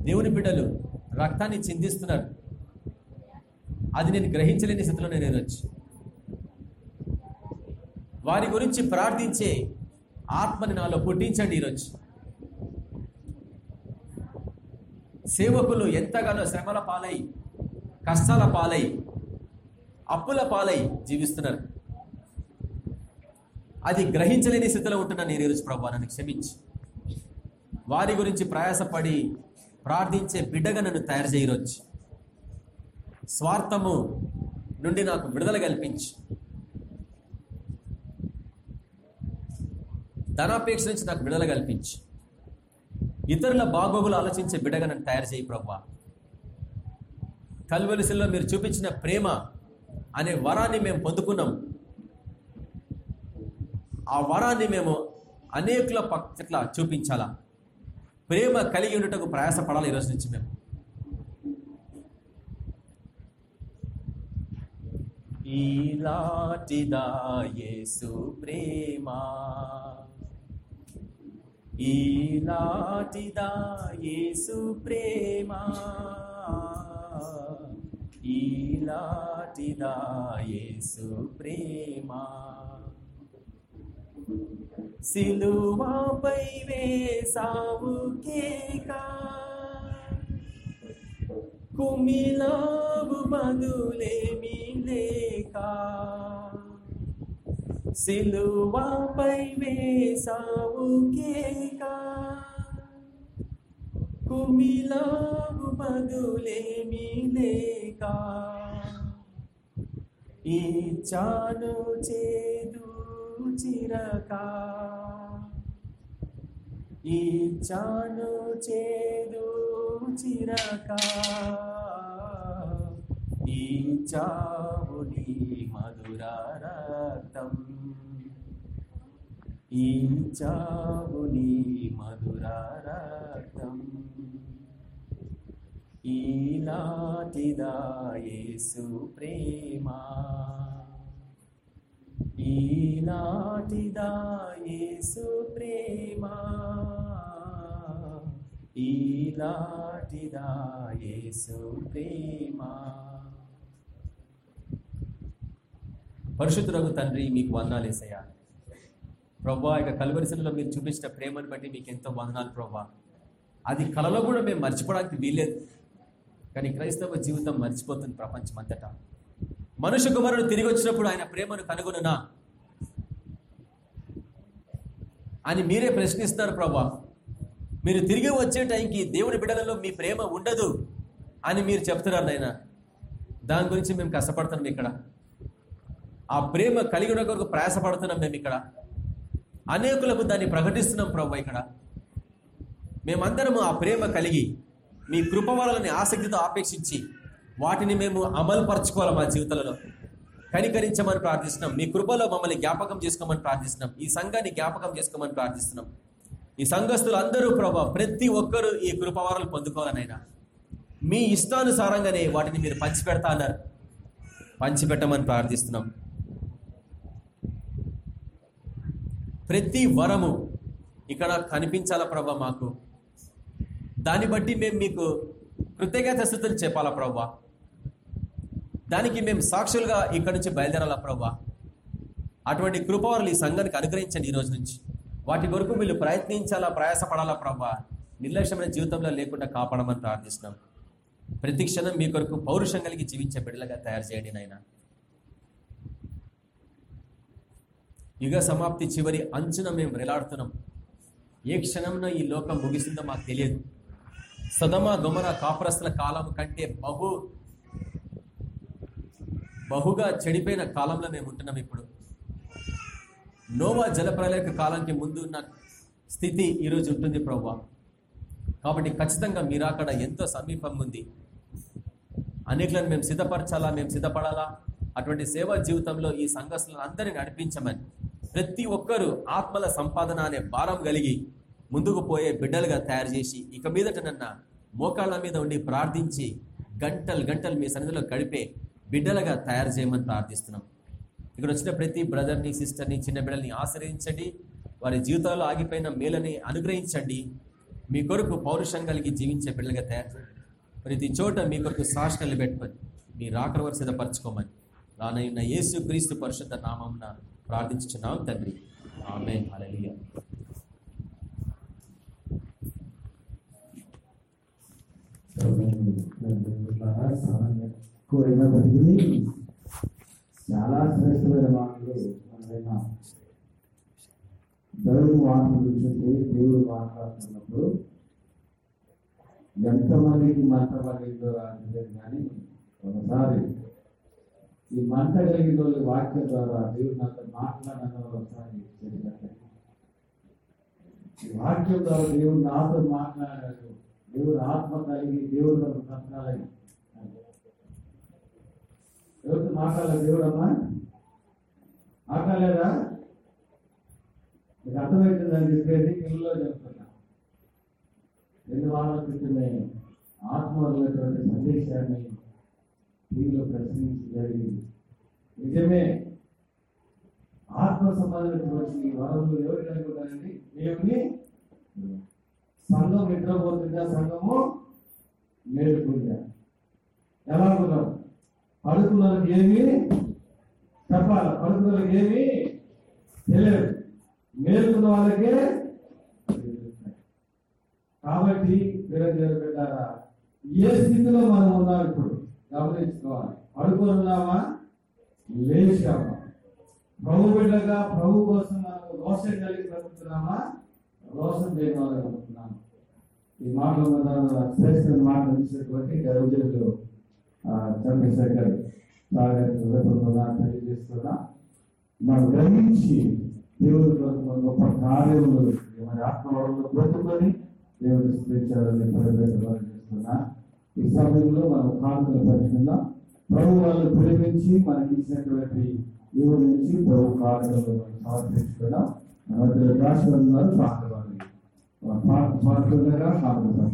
దేవుని బిడ్డలు రక్తాన్ని చిందిస్తున్నారు. అది నేను గ్రహించలేని స్థితిలో నేను ఎదొచ్చు వారి గురించి ప్రార్థించే ఆత్మని నాలో పుట్టించండి ఈరోజు. సేవకులు ఎంతగానో శ్రమల పాలై కష్టాల పాలై అప్పుల పాలై జీవిస్తున్నారు. అది గ్రహించలేని స్థితిలో ఉంటున్నా నేను ఈరోజు ప్రభా నన్ను క్షమించి. వారి గురించి ప్రయాసపడి ప్రార్థించే బిడ్డగా నన్ను తయారు చేయరొచ్చు స్వార్థము నుండి నాకు విడుదల కల్పించి. ధనాపేక్ష నుంచి నాకు విడుదల కల్పించు. ఇతరుల బాగోగులు ఆలోచించే బిడ్డగా నన్ను తయారు చేయి ప్రభా కల్వలిసిల్లో మీరు చూపించిన ప్రేమ అనే వరాన్ని మేము పొందుకున్నాం. ఆ వరాన్ని మేము అనేకుల పట్ల చూపించాలా. ప్రేమ కలిగి ఉండటకు ప్రయాసపడాలి ఈరోజు నుంచి మేము? ఈలాటిదా యేసు ప్రేమ ఈలాటిదా యేసు ప్రేమ ఈలాటిదా యేసు ప్రేమ సిలువాపై వేసావు కేకా. కుమిలావు బదులేమి లేక సిలువాపై వేసావు కేక. కుమిలావు బదులేమి లేక ఇచ్చాను చేదు చిరకా. ఇచ్చాను చేదు చిరక. నీ చావుని మధుర రక్తం ఈ చావుని మధుర రక్తం ఈనాటిదా యేసు ప్రేమ ఈనాటిదా ప్రేమ ఈనాటిదా యేసు ప్రేమ. పరిశుద్ధులకు తండ్రి మీకు వందనాలేసయ్యా ప్రభా ఇక కలువరిసలలో మీరు చూపించిన ప్రేమను బట్టి మీకు ఎంతో వందనాలు ప్రభా. అది కలలో కూడా మేము మర్చిపోవడానికి వీల్లేదు. కానీ క్రైస్తవ జీవితం మర్చిపోతుంది ప్రపంచం అంతటా మనుష్య కుమారుడు తిరిగి వచ్చినప్పుడు ఆయన ప్రేమను కనుగొనునా? అని మీరే ప్రశ్నిస్తారు ప్రభా. మీరు తిరిగి వచ్చే టైంకి దేవుని బిడ్డలలో మీ ప్రేమ ఉండదు అని మీరు చెప్తున్నారు నాయన. దాని గురించి మేము కష్టపడుతున్నాం ఇక్కడ. ఆ ప్రేమ కలిగి ఉన్న కొరకు ప్రయాసపడుతున్నాం మేము ఇక్కడ. అనేకులకు దాన్ని ప్రకటిస్తున్నాం ప్రభు ఇక్కడ. మేమందరము ఆ ప్రేమ కలిగి మీ కృప వలని ఆసక్తితో ఆపేక్షించి వాటిని మేము అమలుపరచుకోవాలి మా జీవితాలలో కనికరించమని ప్రార్థిస్తున్నాం. మీ కృపలో మమ్మల్ని జ్ఞాపకం చేసుకోమని ప్రార్థిస్తున్నాం. ఈ సంఘాన్ని జ్ఞాపకం చేసుకోమని ప్రార్థిస్తున్నాం. ఈ సంఘస్థులు అందరూ ప్రభా ప్రతి ఒక్కరూ ఈ కృపవారాలు పొందుకోవాలనైనా. మీ ఇష్టానుసారంగానే వాటిని మీరు పంచిపెడతా అన్నారు. పంచిపెట్టమని ప్రార్థిస్తున్నాం. ప్రతి వరము ఇక్కడ కనిపించాలా ప్రభా మాకు? దాన్ని బట్టి మేము మీకు కృతజ్ఞత స్థుతులు చెప్పాలా ప్రభా? దానికి మేము సాక్షులుగా ఇక్కడి నుంచి బయలుదేరాలా ప్రభా? అటువంటి కృపవరులు ఈ సంఘానికి అనుగ్రహించండి ఈ రోజు నుంచి. వాటి కొరకు వీళ్ళు ప్రయత్నించాలా ప్రయాసపడాలా ప్రభా? నిర్లక్ష్యమైన జీవితంలో లేకుండా కాపాడమని ప్రార్థిస్తున్నాం. ప్రతి క్షణం మీ కొరకు పౌరుషం కలిగి జీవించే బిడ్డలుగా తయారు చేయండి నాయన. యుగ సమాప్తి చివరి అంచున మేము వెలాడుతున్నాం. ఏ క్షణంలో ఈ లోకం ముగిసిందో మాకు తెలియదు. సదమ గొమర కాపురస్తుల కాలం కంటే బహు బహుగా చెడిపోయిన కాలంలో మేము ఉంటున్నాం ఇప్పుడు. నోవా జలప్రలయక కాలానికి ముందు ఉన్న స్థితి ఈరోజు ఉంటుంది ప్రభా కాబట్టి ఖచ్చితంగా మీరు అక్కడ ఎంతో సమీపం ఉంది. అనేకులను మేము సిద్ధపరచాలా మేము సిద్ధపడాలా? అటువంటి సేవా జీవితంలో ఈ సంఘస్థులను అందరిని నడిపించమని ప్రతి ఒక్కరూ ఆత్మల సంపాదన అనే భారం కలిగి ముందుకు పోయే బిడ్డలుగా తయారు చేసి ఇక మీదట నన్న మోకాళ్ళ మీద ఉండి ప్రార్థించి గంటలు గంటలు మీ సన్నిధిలో గడిపే బిడ్డలుగా తయారు చేయమని ప్రార్థిస్తున్నాం. ఇక్కడ వచ్చిన ప్రతి బ్రదర్ని సిస్టర్ని చిన్న బిడ్డల్ని ఆశ్రయించండి. వారి జీవితాల్లో ఆగిపోయిన మేలని అనుగ్రహించండి. మీ కొరకు పౌరుషం కలిగి జీవించే బిడ్డలుగా తయారు ప్రతి చోట మీ కొరకు సాక్షణలు పెట్టుకొని మీ రాకడ వరకు సిద్ధపరచుకోమని యేసు క్రీస్తు పరిశుద్ధ నామంన ప్రార్థించుచున్నాం తండ్రి. ఆమె అలలియ కోరిన చాలా శ్రేష్టమైన మాటలు మనమైనా దేవుడు మాటలు దేవుడు మాట్లాడుతున్నప్పుడు ఎంతమందికి మంట కలిగిందో రాలేదు కానీ ఒకసారి ఈ మంట కలిగిన వాక్య వాక్యం ద్వారా దేవుడు నాతో మాట్లాడడం ఒకసారి ఈ వాక్యం ద్వారా దేవుడు నాతో మాట్లాడాడు దేవుడు ఆత్మ కలిగి దేవుడు నాకు కష్టాలని ఎవరితో మాట్లాడాలి దేవుడు మాట్లాడలేదా మీకు అర్థమవుతుందని చెప్పేది పిల్లల్లో చెప్తున్నా. రెండు వారాల క్రితమే ఆత్మ వదిలేటువంటి సందేశాన్ని టీవీలో ప్రశ్నించి జరిగింది. నిజమే ఆత్మ సంబంధించినటువంటి వరములు ఎవరు కలిగి ఉన్నారండి దేవుని సంఘం నిద్రపోతుందా? సంఘము మేలుకుందా? ఎలా అనుకున్నాం పడుకున్నది ఏమి? చెప్పాలి. పడుకున్నది ఏమి? తెలియదు. మేలుకున్న వాళ్ళకే కాబట్టి వీరదేవుడు పెట్టారా ఏ స్థితిలో మనం ఉన్నాం ఇప్పుడు? గమనించుకోవాలి. పడుకొని ఉన్నామా లేచామా ప్రభు బిడ్డగా ప్రభు కోసం మనం రోషం కలిగి బ్రతుకుతున్నామా రోషం చేయడం వల్ల ఈ మాటల మీద శ్రేష్ఠ మాటలు ఇచ్చినటువంటి గర్వజనులు చంద్రశేఖర్ సాగర్ తెలియజేస్తున్నా. మనం గ్రహించి దేవుడి గొప్ప కార్యములు మన ఆత్మవరంలో బ్రతుకొని దేవుడు స్మరించాలని పరిపెట్టడం ఈ సమయంలో మనం కానుకలు పట్టుకుందాం. ప్రభు వాళ్ళు ప్రేమించి మనకి ఇచ్చినటువంటి దేవుడి నుంచి ప్రభు కార్యములు సమర్పించుకున్నాం మన మధ్యలో రాష్ట్రంలో పాటలు పాటలుగా కానుకలు